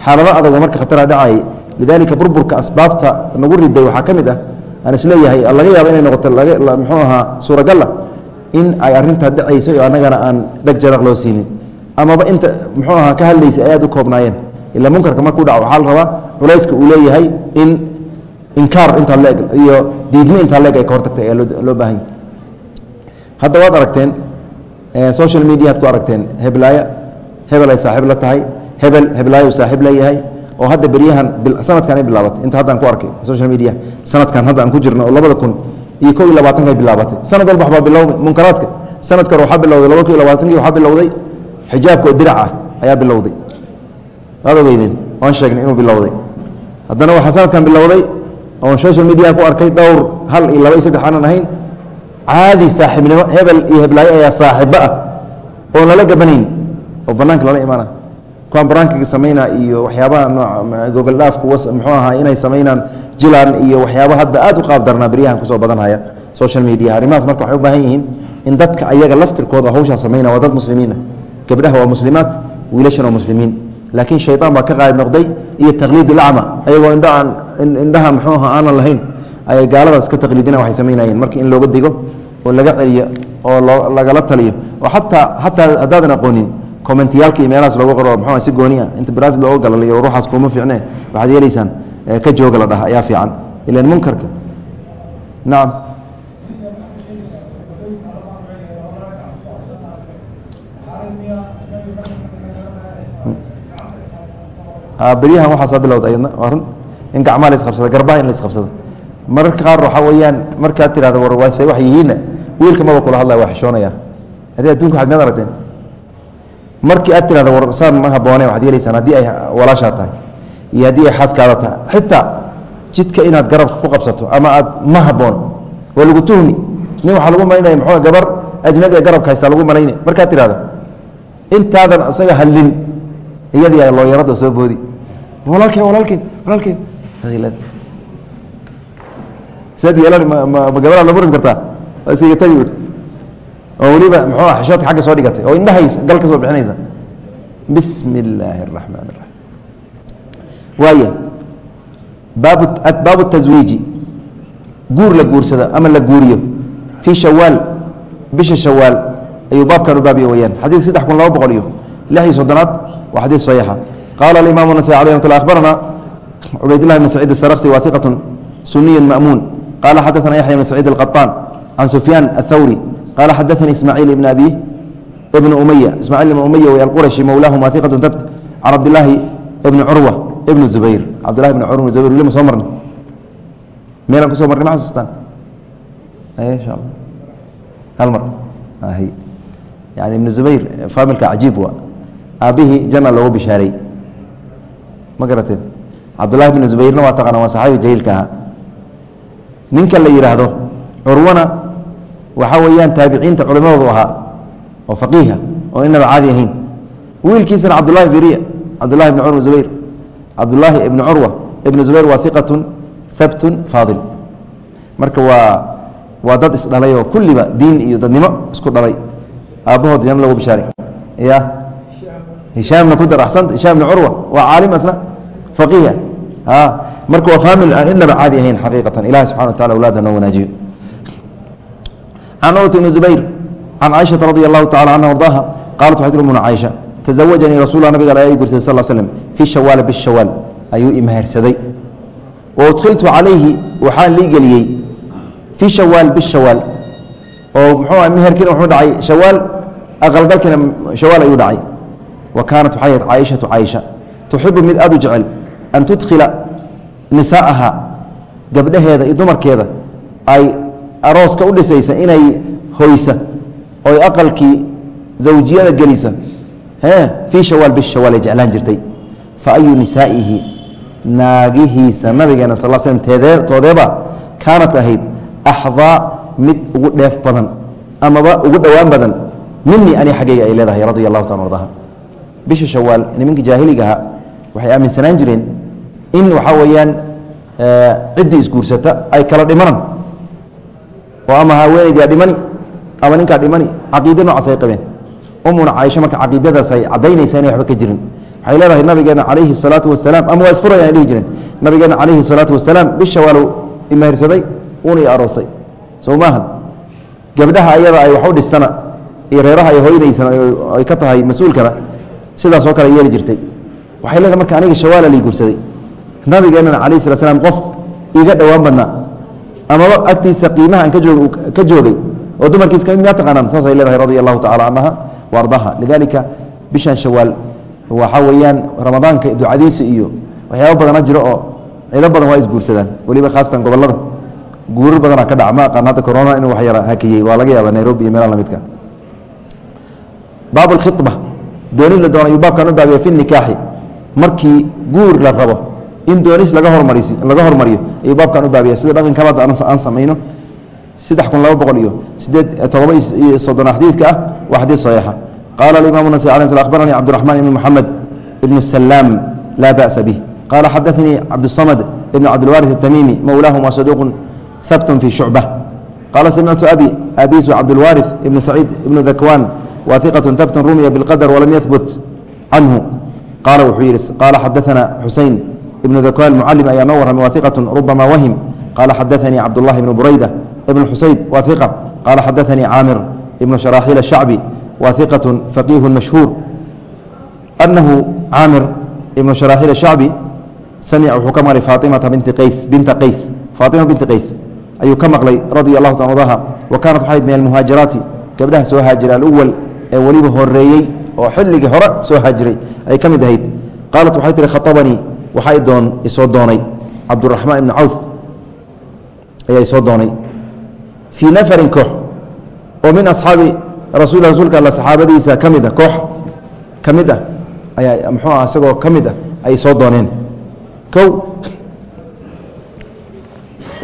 Xaalado adagoo marka khatara dhacayay lidaalika burburka asbaabta nagu riday waxaa ka mid ah aan is leeyahay laga yaaba inay noqoto muxuu ahaa suuragala in ay arintaa dhacaysay oo annagana aan dheg jaraq loo siinin. Amaba inta muxuu ahaa ka hadlaysay ay aad u koobnaayeen ila munkarka markuu dhaco waxaa la rabaa culayska uu leeyahay in inkaar intaa leeg iyo diidmo intaa leeg ay ka hortagtay ayaa loo baahanya hadda waad aragteen social media ad ku aragteen heblaaya hebel ay saaxiib la tahay hebel heblaayo saaxiib leeyahay oo hadda beryahan sanadkan ay bilaabatay inta haddaan ku arkay social media sanadkan hadda aan ku jirno oo labada kun iyo ko iyo labaatanka ay bilaabatay. Sanad walba waxbaa bilowmay munkaraadka. Sanadka waxaa bilowday laba kun iyo labaatanki waxaa bilowday. Xijaabka oo dirac ah ayaa bilowday waad ogeydeen oan sheegnay inuu bilowday. Haddana waxaa sanadkan bilowday oon social media ku arkay dhowr hal iyo laba iyo saddex aanan ahayn caadi saaxiibnimo hebel iyo heblaayo ayaa saaxiibo ah oon lala gabanayn oo banaanka lala imaana. Kuwaan baraankiga samaynaa iyo waxyaabaha noo gogol dhaafku muxuu ahaa inay samaynaan jilan iyo waxyaaba hadda aad u qaab darnaa beryahan ku soo badanhaya social media. Arrimahaas marka waxay u baahan yihiin in dadka ayaga laftirkooda hawshaa samayna waa dad muslimiina gabdhaha waa muslimaat wiilashan waa muslimiin laakiin shayطaan baa ka qaalib noqday iyo taqliid lacma ayagoo indhaaan indhaha muxuu aha aanan lahayn ayay gaaladaas ka taqliidina waxay samaynayeen marka in looga digo oo laga celiyo oo lagala taliyo oo ataa xataa haddaadan aqoonin commentiyaalka iyo meelahaas looga qoro mxu si gooni ah. Inta brafid looga galalayo ruuxaas kuma fiicne waxaad yeelaysaan ka jooga la dhaha ayaa fiican. Ilan munkarka. Nacam beryahan waxaasaa bilowda ayadna waa run. In gacmaha la isqabsada garbaha in la isqabsado. Mararka qaar waxaa weeyaan markaad tirahdo war waase wax yihiinna wiilka maba kula hadlaya waa xishoonaya. Adi adduunka waxad miad aragteen. Markii aad tirahdo war saan ma haboone waxad yeelaysaan haddii ay walaashaa tahay. Iyo haddii ay xaaskaada tahay. Xitaa jidka inaad garabka ku qabsato ama aad ma haboono waa lagu tuhmi. Nin waxaa lagu malaynaya mxuu gabar ajnabi garabka haystaa lagu malaynaya markaad tirahdo intaadan isaga hadlin iyadii looyarada soo boodi. Walaalkey walaalkey walaalkey saad yeelan ma gabadha la murin kartaa? Isiga tagi ur oo weliba muxuu ah xishoodka xagga soo dhigatay oo indhahay gal ka soo bixinaysa. Bismi illaahi araxmaan iraxiim waaya baabu baabu taswiiji guur la guursado ama la guuriyo. Fii shawaal bisha shawaal ayuu baabkan u baabiya weyaan. Xadiid saddex kun laba boqol iyo lix iyo soddonaad waa xadiid saxiixa qaala alimaam nasai alay mat akhbarana cubaydillah bn saciid asarksi wa iqat suniy ma'muun qala xadaثna yaxya bn saciid alqaطaan can sufyaan aلthawri qala xadaثani ismaaciil ibn abi ibn umaya ismaaciil ibn umaya wey alqurashi mowlaahum iqat tabt can cabdilaahi ibni curwa ibn zubayr cabdillahi ibn curwa ibn zubayr weli ma soo marnay meelaan ku soo marnay ma xasuustaan insha allah hal mar yani ibn zubayr faamilka cajiib wa aabbihii janna loogu bishaaray. Ma garateen cabdullahi bn zubayrna waa taqana waa saxaabi jaliilka ahaa ninka la yidhaahdo curwana waxaa weeyaan taabiciinta culimadoodu ahaa oo faqiiha oo inaba caadi ahayn. Wiilkiisana cabdullahi firiya cabdullahi ibn curwa zubayr. Cabdullaahi ibni curwa ibn zubayr waa iqatun habtun faadil. Marka waa waa dad isdhalay oo kulliba diin iyo dadnimo isku dhalay. Aabbahood janna loogu bishaaray. Ya hishaamna ku dar axsanta hishaam bn curwa waa caalim asna faqiiha marka waa faamil aan idnaba caadi ahayn xaqiiqatan. Ilahi subxana wa tacala awlaada noo wanaajiyo. Can urwata ibni zubayr can caaishata radi allahu tacala canha ardaaha qaalat waxay tir umuna caaisha tazawajanii rasuullah nabiga ayaa gursaday sal slm fii shawaala bishawaal ayuu imahersaday wa udkhiltu calayhi waxaan lii geliyey fii shawaal bishawaal oo muxuu meherkiina wuxuu dhacay shawaal aqalgalkiina shawaal ayuu dhacay wa kaanat waxay ahayd caaishatu caaisha tuxibu mid aad u jecel an tudkhila nisaa'aha gabdhaheeda iyo dumarkeeda ay arooska u dhisaysa inay hoysa oy aqalkii zawjiyada gelisa. Fii shawaal bishawaal ay jeclaan jirtay. Fa ayu nisaa'ihi naagihiisa nabigeena sal teedee toodeeba kaanat ahayd axdaa mid ugu dheef badan amaba ugu dhowaan badan. Minii ani xaggayga ay leedahay radia allahu taala ardaha bisha shawaal nimanka jaahiligaha waxay aaminsanaan jireen in waxaa weeyaan ciddii isguursata ay kala dhimanan. Oo ama haweenaydaa dhimani ama ninkaa dhimani caqiide noocaas qabeen. Umuna caaisho marka caqiidadaas ay caddaynaysa inay waxba ka jirin. Waxay leedahay nabigeena calayhi salaatu wasalaam ama waa isfurayaan ay dhihi jireen. Nabigeena calayhi salaatu wasalaam bishawaalow imehersaday uuna i aroosay. Soo maahan. Gabdhaha ayada ay wax u dhistana iyo reeraha ay hoynaysana ay ka tahay mas'uulkana sidaas oo kale yeeli jirtay. Waxay leedahay marka aniga shawaala lii guursaday. Nabigeenana calayhi slat slam qof iga dhowaan badnaa amaba agtiisa qiimaha aan ka joog ka joogay oo dumarkiis ka mid miyaa taqaanaan saasay leedahay radia allahu tacala canha wa lidalika bishan shawaal waxaa weeyaan ramadaanka ducadiisa iyo waxyaaba badana jiro oo cido badan waa isguursadaan weliba khaasatan gobollada guurar badanaa ka dhaca ma aqaan hadda corona inuu wax yara hakiyey waa laga yaaba nairobi iyo meelaha lamidka baab اkhiطba doonid la doonay baabkan u baabiya fi nikaaxi markii guur la rabo in doonis laga hormaris laga hormariyo ayuu baabkan u sida dhaqanka hadda aan samayno saddex kun laba boqol iyo sideed todoba iyo soddona xadiidka ah waa xadiid saxiixa. Qaala alimaamu nasai cala tl akhbaranii cabdiraxmaan ibni moxamed ibnu salaam laa ba'sa bih qaala xadaanii cabdusamad ibn cabdilwaris atamimi mowlaahum waa saduuqun habtun shucba qaala samictu abi abiisu cabdilwaris ibni saciid ibnu dakwan wa iqaة habtun rumiya biاlqadr walam yahbut canhu qaala wuxuu yihi qaala xadaana xusein ibn dakwaan mucalim ayaa noo warramay wa iqaة rubama wahim qaala xadaanii cabdullahi ibn burayda ibn xusayb wa iqa qaala xadaanii caamir ibn sharaaxiil الshacbi wa iqaة faqiihu mashhuur anahu caamir ibn sharaaxiil الshacbi samica wuxuu ka maqlay faaimata binti qays binta qays faaima binti qays ayuu ka maqlay radia allahu ta ardaha wa kaanat waxayd min almuhaajiraati gabdhaha soo haajira alwal ee weliba horeeyey oo xilligii hore soo haajiray ay ka mid ahayd. Qaalat waxay tihi khaabanii waxaa isoo doonay. Cabduraxmaan ibni cawf ayaa isoo doonay. Fii nafarin koox oo min asxaabi rasul rasuulka all saxaabadiisa ka mid ah koox ka mid ah ayaa muxuu ah isagoo ka mid ah ay soo dooneen. Kow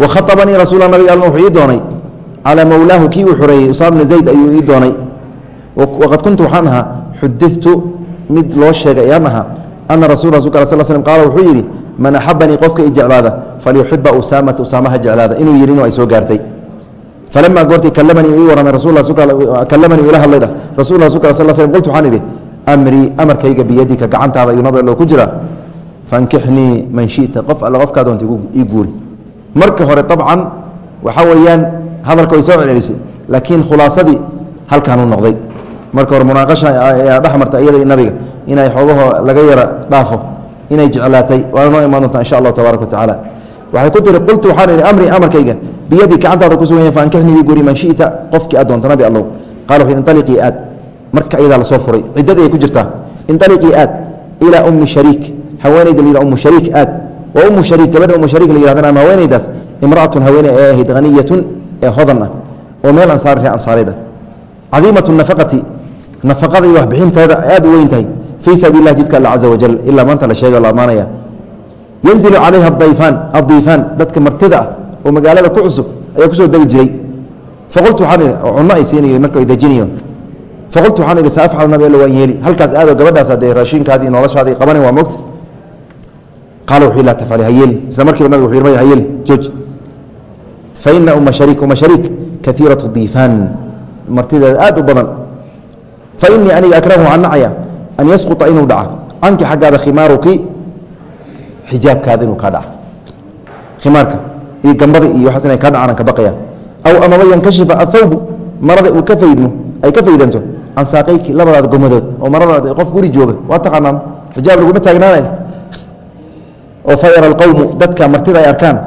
wakhaabanii rasuul nabig all wuxuu ii doonay. Calaa mowlaahu kii uu xoreeyey usaama bna zayd ayuu ii doonay waqad kuntu waxaan ahaa xudidtu mid loo sheegay ayaan ahaa ana rasul rasulka al sl slm qaala wuxuu yidhi man axabanii qofka i jeclaada falyuxiba usaamata usaamaha jeclaada inuu yidhi inu ay soo gaartay falamaa goortii kalamanii ii warramay kalamanii ila hadlaydha rasul rasulka al sl slm qultu waxaan idhi amrii amarkayga biyadika gacantaada ayuu nabig allo ku jiraa fankixnii man shita qof alle qofkaa doonta ii guuri marka hore abcan waxaa weeyaan hadalka way soo celcelisay laakiin khulaasadii halkaanuu noqday marka hore munaaqasha ayaa dhex marta iyada nabiga inay xoogaho laga yara dhaafo inay jeclaatay waana noo imaan doontaa insha allahu tabaaraka watacaala waxay ku tiri qultu waxaan idhi amri amarkayga biyadii gacantaada ku sugan yahay faankixnii ii guuri man shita qofkii aad doonta nabi allow. Qala wuxu intaliqii aad. Marka ayadaa la soo furay ciddadii ay ku jirtaa intaliqii aad ilaa ummi shariik haweenayda layidha umu shariik aad wa umu shariik gabadha umu shariik la yidhahdana ama haweenaydaas imra'atun haweeney ee ahayd haniyatun ee hodan ah oo meel ansaar ree cadiimatu nafaqati nafaqada iyo waxbixinteeda aad u weyn tahay fii sabiil lah jidka alla caza wajal ilaa maanta la sheega la ammaanaya yanzilu calayha adayfaan addiifaan dadka martida ah oo magaalada ku cusub ayaa ku soo degi jiray. Faqultu oo cunno ay siinayo marka ay dejinayo faqultu waxaan idhi sa afcalu nabi alla waan yeeli halkaas aadoo gabadhaas haddee raashinkaadii noloshaadii qabanin waa mogta qaala wuxuu laa tafcali hayeli isla markiiba nabig wuxuu yidhi hayeli jooj faina uma shariik uma shariik kaiiratu diifaan martideeda aad u badan fa inii aniga akrahu waxaan nacaya an yasquطa inuu dhaca. Canki xaggaada khimaaruki xijaabkaada inuu kaa dhaca. Khimaarka iyo gambada iyo waxaas inay kaa dhacaan ka baqaya aw amaba yankashifa athawbu marada uu ka faydmo ay ka faydanto can saaqayki labadaada gomadood oo maradaada qof guri jooga. Waa taqaanaan xijaab laguma taagnaanay oo fayara alqowmu dadka martida ay arkaan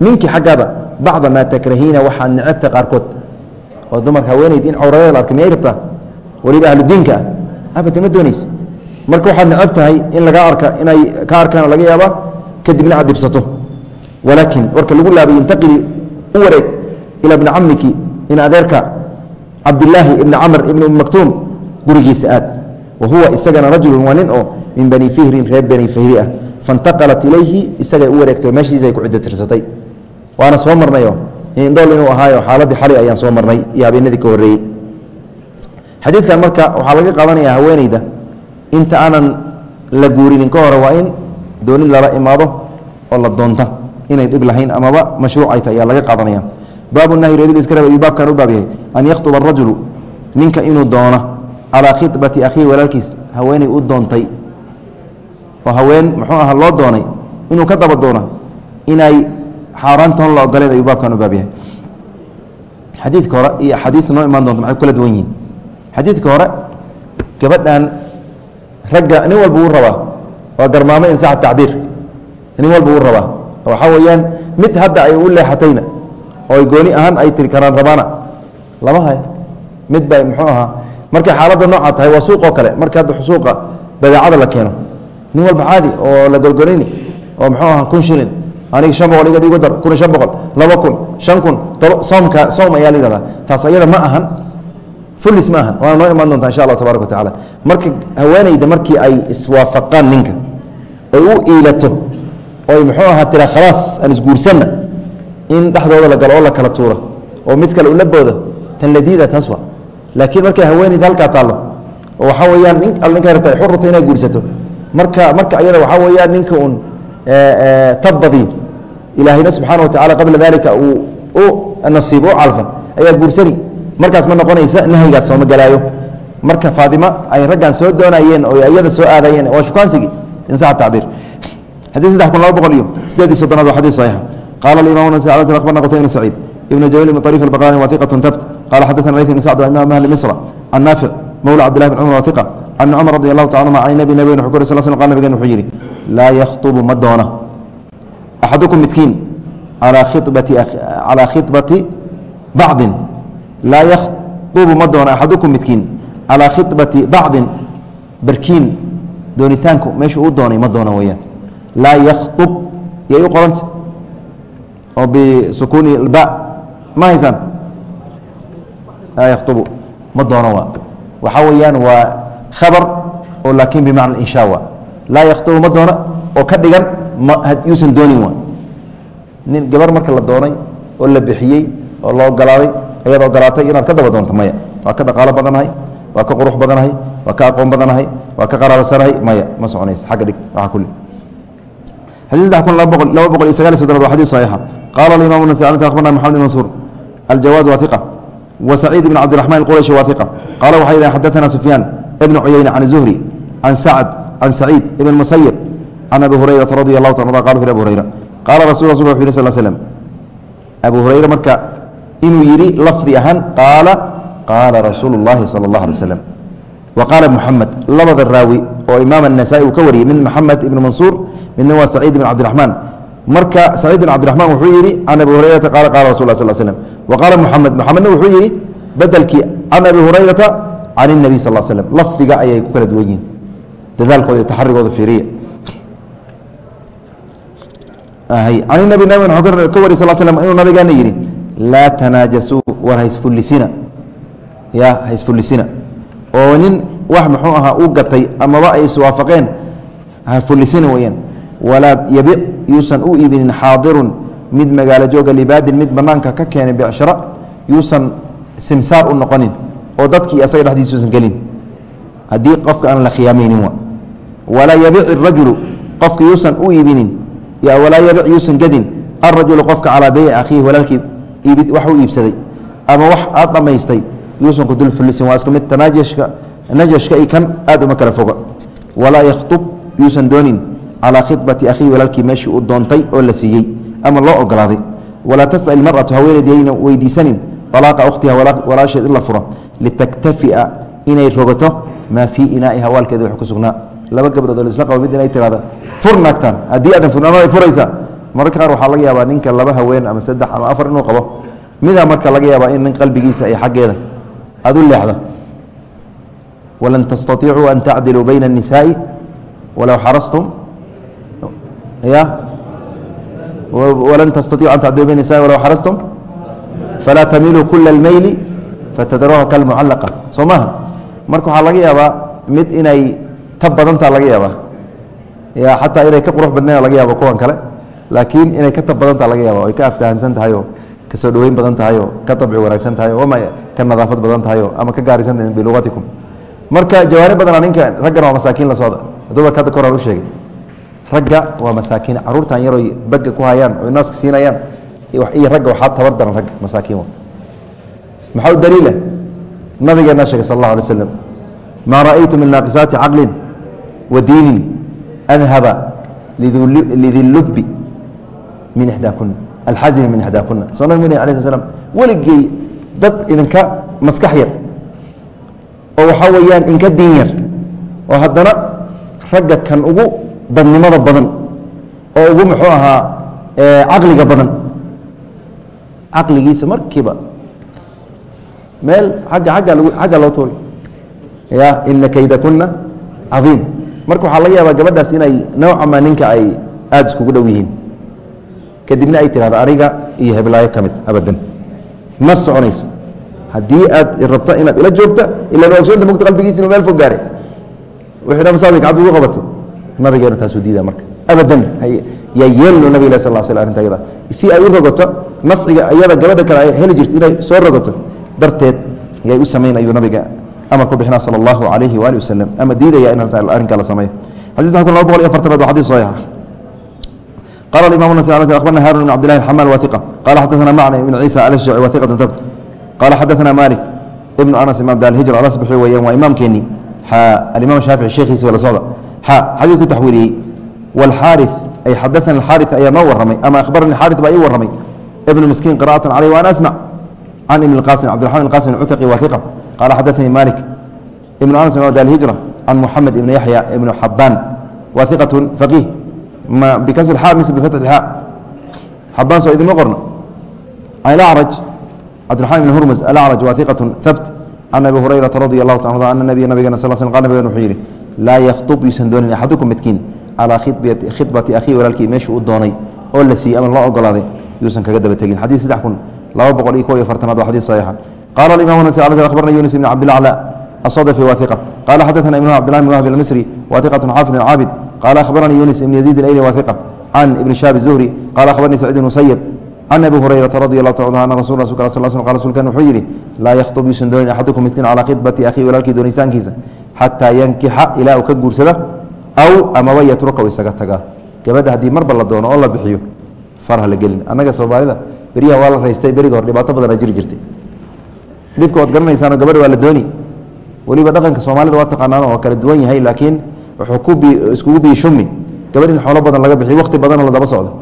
minki xaggaada bacda maa takrahiina waxaa necabta qaarkood. Oo dumarka haweenayd in weliba ahludiinka. Ah abada ma doonaysa. Marka waxaad necab tahay in lagaa arka inay ka arkaan laga yaaba kadibna aad dhibsato walaakin warka lagu laabay intaqili u wareeg ilaa bni camiki in adeerka cabdilaahi ibni camr ibni um maktuum gurigiisa aad. Wa huwa isagana rajulu waa nin oo min bani fihrin reer bani fihri ah. Faintaqalat ilayhi isagay u wareegtay meeshiisa ay ku ciddo tirsatay waana soo marnayo indhool inuu ahaayo xaaladii xali ayaan soo marnay iyo habeenadii ka horreeyey xadiidkan marka waxaa laga qaadanayaa haweeneyda inta aanan la guurinin ka hore waa in doonid lala imaado oo la doonta. Inay dhib lahayn amaba mashruuc ay tahay ayaa laga qaadanaya baabu nahyi reebid iska reeba ayuu baabkan u baab yahay an yakhtuba arajulu ninka inuu doono calaa khibati akhiihi walaalkiis haweeney u doontay. Oo haween muxuu aha loo doonay inuu ka daba doono inay xaaraantan la ogoleen ayuu baabkan u baab yahay xadiidka hore iyo axaadiista noo imaan doonta maxay kala duwan yihiin xadiidka hore gabadhan ragga nin walba wuu rabaa waa garmaamo insaxa tacbiir. Nin walba wuu rabaa. Waxaa weeyaan mid hadda ay u leexatayna oo ay gooni ahaan ay tiri karaan rabaana. Lama hayo. Mid ba muxuu ahaa markay xaaladda noocaa tahay waa suuq oo kale. Marka hadda suuqa badeecada la keeno. Nin walba caadi oo la golgolini oo muxuu ahaa kun shilin aniga shan boqol iga igu dar kun iyo shan boqol laba kun shan kun soomka soom ayaa la yihahdaa taas ayada ma ahan fulis ma ahan waana noo imaan doontaa insha allah tabarak wa tacala marka haweeneyda markii ay iswaafaqaan ninka oy u iilato oy muxuu ahaa tira khalaas aan isguursanna in dhexdooda la galo oo la kala tuuro oo mid kale ula boodo tan la diida taas wa laakiin markay haweeneyda halkaa taallo oo waxaa weeyaan nin al ninka rabta ay xurrata inay guursato. Marka marka ayada waxaa weeyaan ninka uun tabbadi ilaahayna subxaana wa tacala qabla dalika uu u nasiib u calfa ayaa guursani markaas ma noqonaysa nahyigaas sooma gelaayo marka faatima ay raggan soo doonayeen oo iyada soo aadayeen waa shukaansigi in sax tacbiir xadii saddex kun laba boqol iyo sideedii soddonaad waa xadii saxiixa qaala alimamu nasa al akhbarna qutay ibn saciid. Ibn jawiil ibn طariif albaqrani wa hiqatun tabt qaala xadaثana layth ibn sacd wa imaam ahli misra can naafic cabdillahi bn cumar wa hiqa can cumar radi allahu taca anuma can nabi nabigena wuxuu ku ri sal sl qal nabigen wuxuu yidhi laa yakhtubu ma doona. Axadukum midkiin calaa khibati bacdin laa yakhdubu ma doono axadukum midkiin calaa khibati bacdin barkiin doonitaanku meesha uu doonay ma doono weyaan laa yakub yay u qoranta. Oo bisukuuni alba ma haysaan. Laa yakhdubu ma doono wa waxaa weeyaan waa khabar oo laakiin bimacna inshaa wa laa yakhdubu ma doono oo ka dhigan myuusan doonin wa nin gabar marka la doonay oo la bixiyey oo la ogolaaday ayaad ogolaatay inaad ka daba doonto maya. Waa ka dhaqaalo badanahay waa ka qurux badanahay waa ka aqoon badanahay waa ka qaraabasanahay maya. Ma soconaysa. Agga dhig waa qaala alimaam nasi akhbarna maxamed ibn mansuur. Iqa wa saciid ibn cabdiraxman alqurashi waa iqa qaala waxay yidhahen xadaثana sufyaan ibnu cuyeyne can zuhri can saciid ibn musayib can abi hurayrata radi allahu ta qala fir abu hurayra. Rasul wuxu yih sal slm abu hurayre marka inuu yidhi lafdi ahaan qaala qaala rasuulu اllahi salى اllah alay slam wa qaala muxamed labada raawi oo imaam الnasaa-i uu ka wariyey mid maxamed ibn mansuur midna waa saciid ibn cabdiraxmaan marka saciid ibn cabdiraxmaan wuxuu yidhi can abi hurayrata qaala qala rasul sl slm wa qaala muxamed muxamedna wuxuu yidhi bedelkii can abi hurayrata can الnabiy sal slm lafdiga ayay ku kala duwan yihiin dadaalkooda iyo taxarigooda fiiriya can nabi nabig ka wari sal slm inuu nabigeena yidhi laa tanaajasuu war haysfullisina ya haysfullisina oo nin wax muxuu ahaa u gatay amaba ay iswaafaqeen hafullisina weyaan walaa yabic yuusan u iibinin xaadirun mid magaalo jooga libaadin mid banaanka ka keenay becsharo yuusan simsaar u noqonin oo dadkii asaga dhexdiisuusan gelin. Haddii qofka aan la khiyaamaynin wa walaa yabic irajulu qofka yuusan u iibinin. Walaa yabic yuusan gedin alrajulu qofka calaa beyci akhiihi walaalkii wax u iibsaday ama wax aad dhammaystay yuusan ku dul fullisin waa isku mid tanaajashka najashka i kan aad uma kala foga walaa yakhtub yuusan doonin calaa khibati akhiihi walaalkii meeshii uu doontay oo la siiyey ama loo ogolaaday. Walaa tasal maratu haweeneyd yayna weydiisanin alaaqa ukhtiha walaasheed in la furo. Litaktafi'a inay rogato maa fii inaa'iha waalkeeda wax ku sugnaa. Laba gabdhood oo laisla qabo mid inay tirahdo fur naagtaan. Haddii aadan furnama ay furaysaa mararka qaar waxaa laga yaabaa ninka laba haween ama saddex ama afar inuu qabo midaa marka laga yaabaa in nin qalbigiisa ay xaggeeda aad u leexdo walan tastaiicuu an tacdiluu bayna الnisaaءi walow xarastum ya walan tastaiicu an tacdiluu bayna nisai walow xarastum falaa tamiluu kula اlmeyli fatadaruuha kalmucallaqa soo maaha marka waxaa laga yaabaa mid inay ta badantaa laga yaabaa ya xataa inay ka qurux badneen laga yaaba kuwan kale laakiin inay ka tab badantaa laga yaaba ay ka aftahansan tahay oo ka soo dhoweyn badan tahay oo ka dabci wanaagsan tahay oo ama ka nadaafad badan tahay oo ama ka gaarisan tahay biluqatikum marka jawaani badana ninka raggana waa masaakiin la socda. Dumarka hadda koraan u sheegay. Ragga waa masaakiin caruurtan yaroy bagga ku hayaan oy naaska siinayaan. Iyo ragga waxaa tabar daran ragga masaakiin maxaa u daliila? Nabigeena sheegay sal allah alay slam maa ra'aytu min naaqisaati caqlin wa diinin adhaba lidilubbi min ixdaakuna alxazimi min ixdaakuna soo nabig mn ala sl slam weligey dad idinka maskax yar oo waxaa weeyaan inka diin yar oo haddana ragga kan ugu dadnimada badan oo ugu muxuu ahaa caqliga badan. Caqligiisa markiiba meel agga agga lag xagga loo tuuri. Ya ina kayda kuna caiim marka waxaa laga yaabaa gabadhaas inay nowcama ninka ay aada iskugu dhow yihiin kadibna ay tirahdo aniga iyo heblaayo ka mid abadan. Ma soconayso. Haddii aad rabto inaad ila joogta ila ogsoonta mogta qalbigiisa inu meel fog gaare. Wixii dhan saas gacanta ugu qabatay. Nabigeena taasuu diida marka. Abadan yaa yeelno nabig ilah sal sl arrinta ayada si ay u rogoto nafciga iyada gabadha kale ay heli jirto inay soo rogoto darteed yay u samayn ayuu nabiga. Amar ku bixina sala allahu calayhi waali wasalam ama diidaya in arrinkaa la sameeyo. Xadis kun laba boqol iyo afartanaad waa xadis saxiixa qala imam nas abarna harun ibn cbdillahi xamal wa iqa qala xadaثana macna ibn ciisa alashjaci wa iqatu tabt qala xadaثana malik ibnu anas ibn abdalhijr alasbixi weeyaan waa imaamkeenii alimam shaafici sheekhiisi wala socda xa xagii ku taxwiiliyey wاlxaariث ay xadaثana xaariث ayaa noo warramay ama akhbarani xaariث baa ii warramay ibnu miskiin qira'atan caleyh waan asmac can ibn qasim cbdiraxman qasim cutaqi wa iqa qala xadaثanii malik ibnu anas ibn abdalhijra can muxamed ibn yaxya ibnu xabaan wa iqat ma bikasr a mise bifatx a xabaan oo idinma qorno an cabdiraxmaan ibn hurmus alacraj waa iqaة habt can abi hurayrata radi allahu ta ana nabiya nabigana sal sl qal nabigana wuxuu yidhi laa yakhtub yuusan doonin axadukum midkiin calaa khidbati akhii walaalkii meesha uu doonay oo la siiyey ama loo ogolaaday yuusan kaga daba tegin xadii saddex kun laba boqol iyo kob iyo fartanaad waa xadii saxiixa qaala imam nas akhbarna yunis ibn cabdilacla asadfi waa iqa qaala xadana ibn cabdilah bn wahb almisri waa iqaة xaafid قال أخبرني يونس بن يزيد الأيلي واثقة عن ابن شهاب الزهري قال أخبرني سعيد بن مسيب عن أبي هريرة رضي الله تعالى عنه رسول الله صلى الله عليه وسلم قال رسول كان وحيري لا يخطب يسن دون أحدكم مثل على خطبة أخي ولالكي دونيستان كيسا حتى ينكح إلى أكجور سده أو أما ويترك ويسقطها gabadha haddii marba la doono oo la bixiyo farha la gelin annaga soomaalida beriyaha waa la raystay beriga hor dhibaato badana jiri jirtay dhibka waad garanaysaano gabadha waa la dooni weliba dhaqanka soomaalida waa taqaanaan oo kala duwan yahay laakiin iskugu biishumi. Gabadh in xoolo badan laga bixiyo waqti badanoo la daba socdo.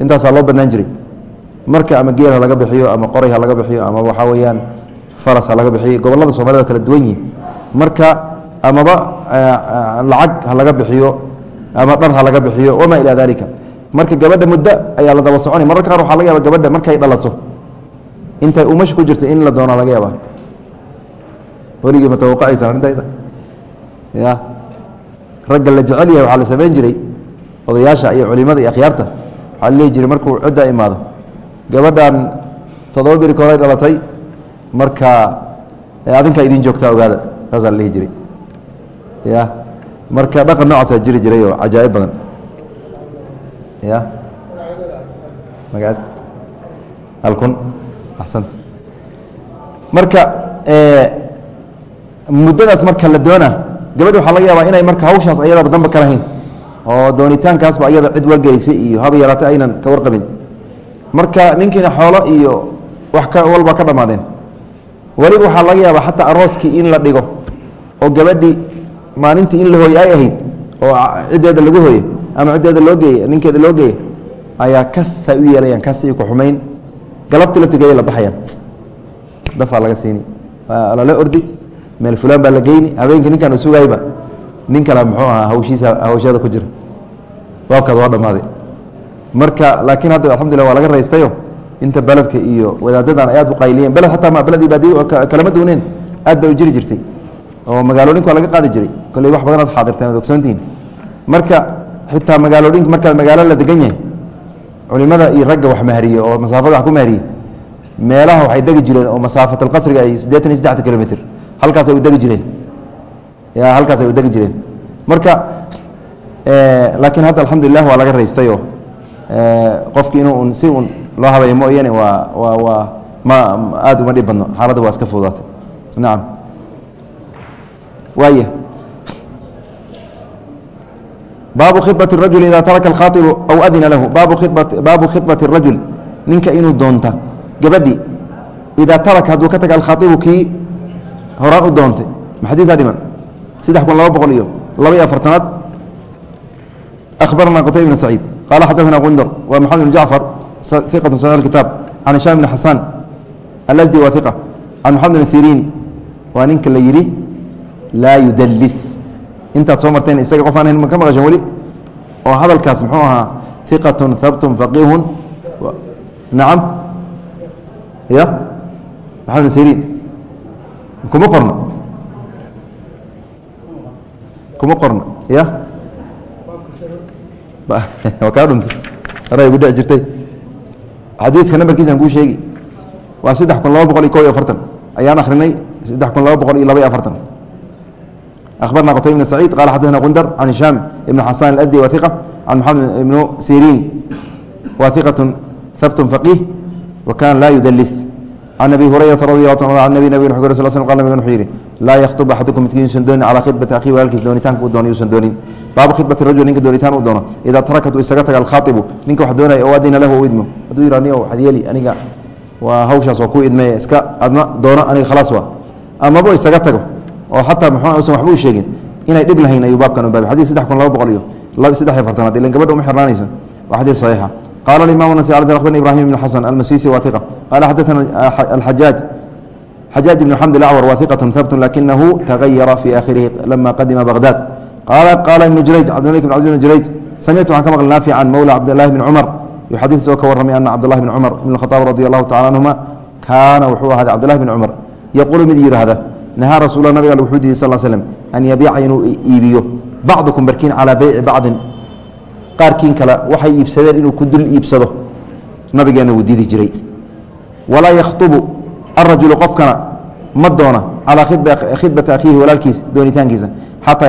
Intaasaa loo banaan jiray. Marka ama geel ha laga bixiyo ama qoray ha laga bixiyo ama waxaa weeyaan faras ha laga bixiyo gobollada soomaalida kala duwan yihiin marka amaba lacag ha laga bixiyo ama dhar ha laga bixiyo wamaa ilaa dalika marka gabadha muddo ayaa la daba soconay mararka qaar waxaa laga yaaba gabadha markay dhalato intay umasha ku jirta in la doona laga yaaba weligii ma tawaqacaysa arrintayda ya ragga la jecel yahay waxaa la samayn jiray odayaasha iyo culimada iyo akhyaarta. Waxaa la jiray markuu cidda imaado. Gabadhan toddoba biri ka horay dhalatay marka adinkaa idin joogtaa ogaada saasaa la jiray. Ya marka dhaqan noocaasaa jiri jiray oo cajaa'ib badan. Ya magaad halkun axsanta marka muddadaas marka la doona gabadhi waxaa laga yaabaa inay marka hawshaas ayadaba damba ka lahayn oo doonitaankaasba ayada cid wargeysay iyo haba yaraatay aynan ka warqabin. Marka ninkiina xoolo iyo wax ka walba ka dhammaadeen weliba waxaa laga yaabaa xataa arooskii in la dhigo oo gabadhii maalintii in la hooye ay ahayd oo ciddeeda lagu hooye ama ciddeeda loo geeye ninkeeda loo geeye ayaa kasay u yeelayaan kasay ku xumayn. Galabtii laftigeeda la baxayaan. Dafaa laga siini. Lala ordi meel fulaan baa la geyni habeenkii ninkaan sugayba nin kale muxuu ahaa hawshiisa hawsheeda ku jira. Baabkaad waa dhammaaday. Marka laakiin hadda alxamdulillah waa laga raystayo. Inta beledka iyo wadaadadan ay aad u qayliyeen. Beled hataa ma beled kalama duwneen aad bay u jiri jirtay. Oo magaalooyinka waa laga qaadi jiray. Kolley wax badan aad xaadirteen ad ogsoontihiin marka xitaa magaalooyinka markaa magaalo la degan yahay culimada iyo ragga wax mahriye oo masaafada wax ku mahriye meelaha waxay degi jireen oo masaafat alqasriga ay siddeetan iyo saddexda kilomitr halkaasay u degi jireen ya halkaasay u degi jireen marka laakiin hadda alxamdulilah waa laga raystayoo qofki inuu un si un loo habeeyo mooyane waa waa waa ma aada uma dhib badno xaaladda waa iska fududaatay nacam waaya baabu khiطbaة الrajul ida taraka اlkhaaطibu aw adina lahu baabu khibati baabu khiطbaةi الrajul ninka inuu doonta gabadhi idaa taraka hadduu ka taga alkhaaibu kii horaan u doontay maxadiidaa dhiman. Saddex kun laba boqol iyo laba-iyo afartanaad. Akhbarana qutayb bn saciid. Qaala xadaثna qundar wa maxamed bn jacfar iqatu saxix kitaab can hishaam bn xasan alasdi waa iqa can maxamed bn siriin waa ninka la yidhi laa yudalis intaad soo martayn isaga qof aan ahayn ma ka maqashan weli? Oo hadalkaas muxuu ahaa iqatun habtun faqiihun. Nacam ya maxamed bn siriin kuma qorno kuma qorno ya waa kaa dhuntay ara gu dhici jirtay xadiidka nambarkiisaan kuu sheegi waa saddex kun laba boqol iyo ko iyo afartan ayaan akrinay saddex kun laba boqol iyo laba iyo afartan أخبرنا qتيب بن سعيد قال xدثنا غندر عن هiشام بن حسان الأزدي وثقة عن محمد بن سيrين وثقة ثبت فقيه وكان لا يدلس can abi hurayrata radi a ta an nabi nabig n wu sl qal nabigan wuxuu yidhi laa yakhطub axadukum midkiinuusan doonin calaa khidbati akhihi walaalkiis doonitaanka u doona yuusan doonin baabu khidbati rajul ninka doonitaan uu doono idaa tarakat u isaga taga alkhaaibu ninka wax doonaya oo adina lahu u idmo hadduu yidhi aniga waxadyeeli aniga waa hawshaas waa ku idmeye iska adna doono aniga khalaas waa amaba isaga tago oo xataa muxua usan waxba u sheegin inay dhib lahayn ayuu baabkan u baabay saddex kun laba boqol iyo saddex iyo fartanaad ilan gabadha uma xirnaanaysa waa xadiis saxiixa qaala alimaam nasi al akhbarni ibrahim ibn xasan almasisi waa iqa qaala xadaثana alxajaaj xajaaj ibn xamd alacwar waa iqatun habtun lakinahu tagayara fi aakhirihi lama qadima baghdad qaala qaala ibnu jurayj cabdimalik bn cabdi bn jurayj samictu waxaan ka maqli naafican mowla cabdillahi bni cumar yuu xadiis oo ka warramay ana cabdullahi bn cumar ibn khataab radi allahu tacala canhuma kaana wuxuu ahaaday cabdullahi bn cumar yaquulu mid yidhaahda nahaa rasuul nabiga wuxuu diiday sal slm an yabiica inuu iibiyo bacdukum barkiin calaa beyci bacdin qaarkiin kale waxay iibsadeen inuu ku dul iibsado. Nabigeena wuu diidi jiray. Walaa yakhطubu arajulu qofkana ma doona calaa khidbati akhiihi walaalkiisa doonitaankiisa xataa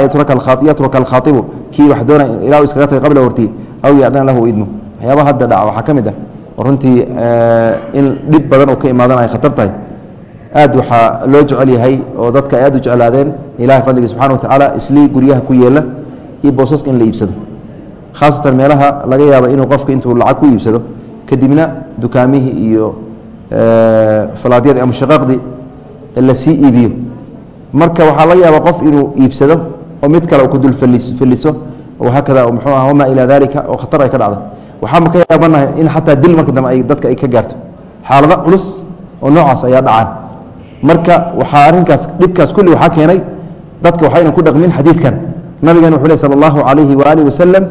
yatruka alkhaaibu kii wax doona ilaa u iskaga tagay qabla hortii aw yadana lahu idmo waxyaaba hadda dhaca waxaa ka mid ah runtii in dhib badan oo ka imaadan ay khatar tahay. Aad waxaa loo jecel yahay oo dadka ay aad u jeclaadeen ilahay fadliga subxana wa tacaala islii guryaha ku yeela iyo boosaska in la iibsado khaasatan meelaha laga yaaba inuu qofka intuu lacag ku iibsado kadibna dukaamihii iyo falaadyadii ama shaqaaqdii la sii iibiyo. Marka waxaa laga yaaba qof inuu iibsado oo mid kale ku dul faliso hakada mxuu ah wamaa ilaa dalika oo khatar ay ka dhacdo. Waxaama ka yaabanahay in xataa dil marka dambe dadka ay ka gaarto. Xaalado culus oo noocaas ayaa dhacaan. Marka waxaa arrinkaas dhibkaas kulli waxaa keenay dadka waxayna ku dhaqmin xadiidkan. Nabigan wuxuu leh sala allahu calayhi waaalih wasalam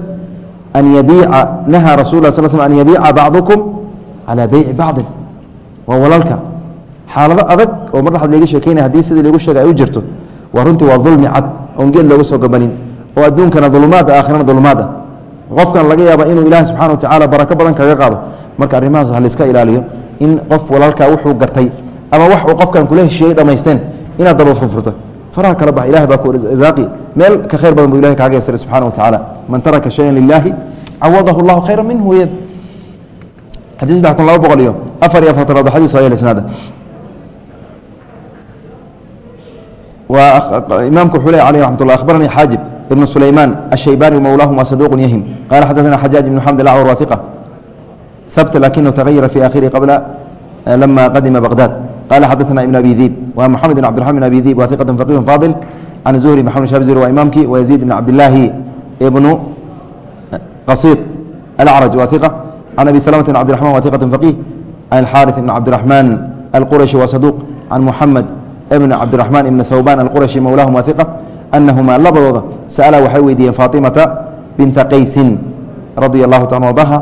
an yabiica nahaa rasul la sl sl an yabiica bacdukum calaa beyci bacdin waa walaalka xaalado adag oo mar dhaxad leega sheekeynaya haddii sidii lagu sheegay ay u jirto waa runtii waa dulmi cad oon geed looga soo gabanin oo adduunkana dulumaad ah aakhirana dulumaad ah qofkan laga yaaba inuu ilaahi subxana wa tacaala barako badan kaga qaado marka arrimahaas ha layska ilaaliyo in qof walaalkaa wuxuu gartay ama wax uu qofkan kula heshiiyey dhamaysteen inaad daba furfurto faraha kala bax ilah baa ku rasaaqi meel ka khayr badan buu ilahi kaaga yasaray subxana wa tacaala man taraka shayan lilaahi cawadahu allahu khayra minhu weyaan xadii saddex kun laba boqol iyo afar iyo afartanaad xadii saxiix isnaada. Imaamku wuxuu leey alayh raxmat ullah akhbaranii xaajib ibnu sulaymaan ashaybani mawlaahuma saduuqun yahim. Qaala xadaثana xajaaj ibnu xamd lacwar waثiqa habta lakinahu tagayara fi akhirihi qabla lama qadima qala xadaثna ibn abi diib wa moxamed bn cbdiرaحman bn abi diib wa iqaة faqih faadil can zuhri maxamed shab zuhri waa imaamkii wayaziid ibn cabdilaahi ibnu qasiid alacraj wa iqa can abi slmة bn cbdiرaحman wa iqaة faqih can xaariث ibn cabdiرaحman alqurashi wa saduq can muxamed bn cabdiرaحman ibn hawban alquraشhi mowlaahum wa iqa anahumaa labadooda sa'ala waxay weydiiyeen faatimata binta qaysin radia allahu taala ardaha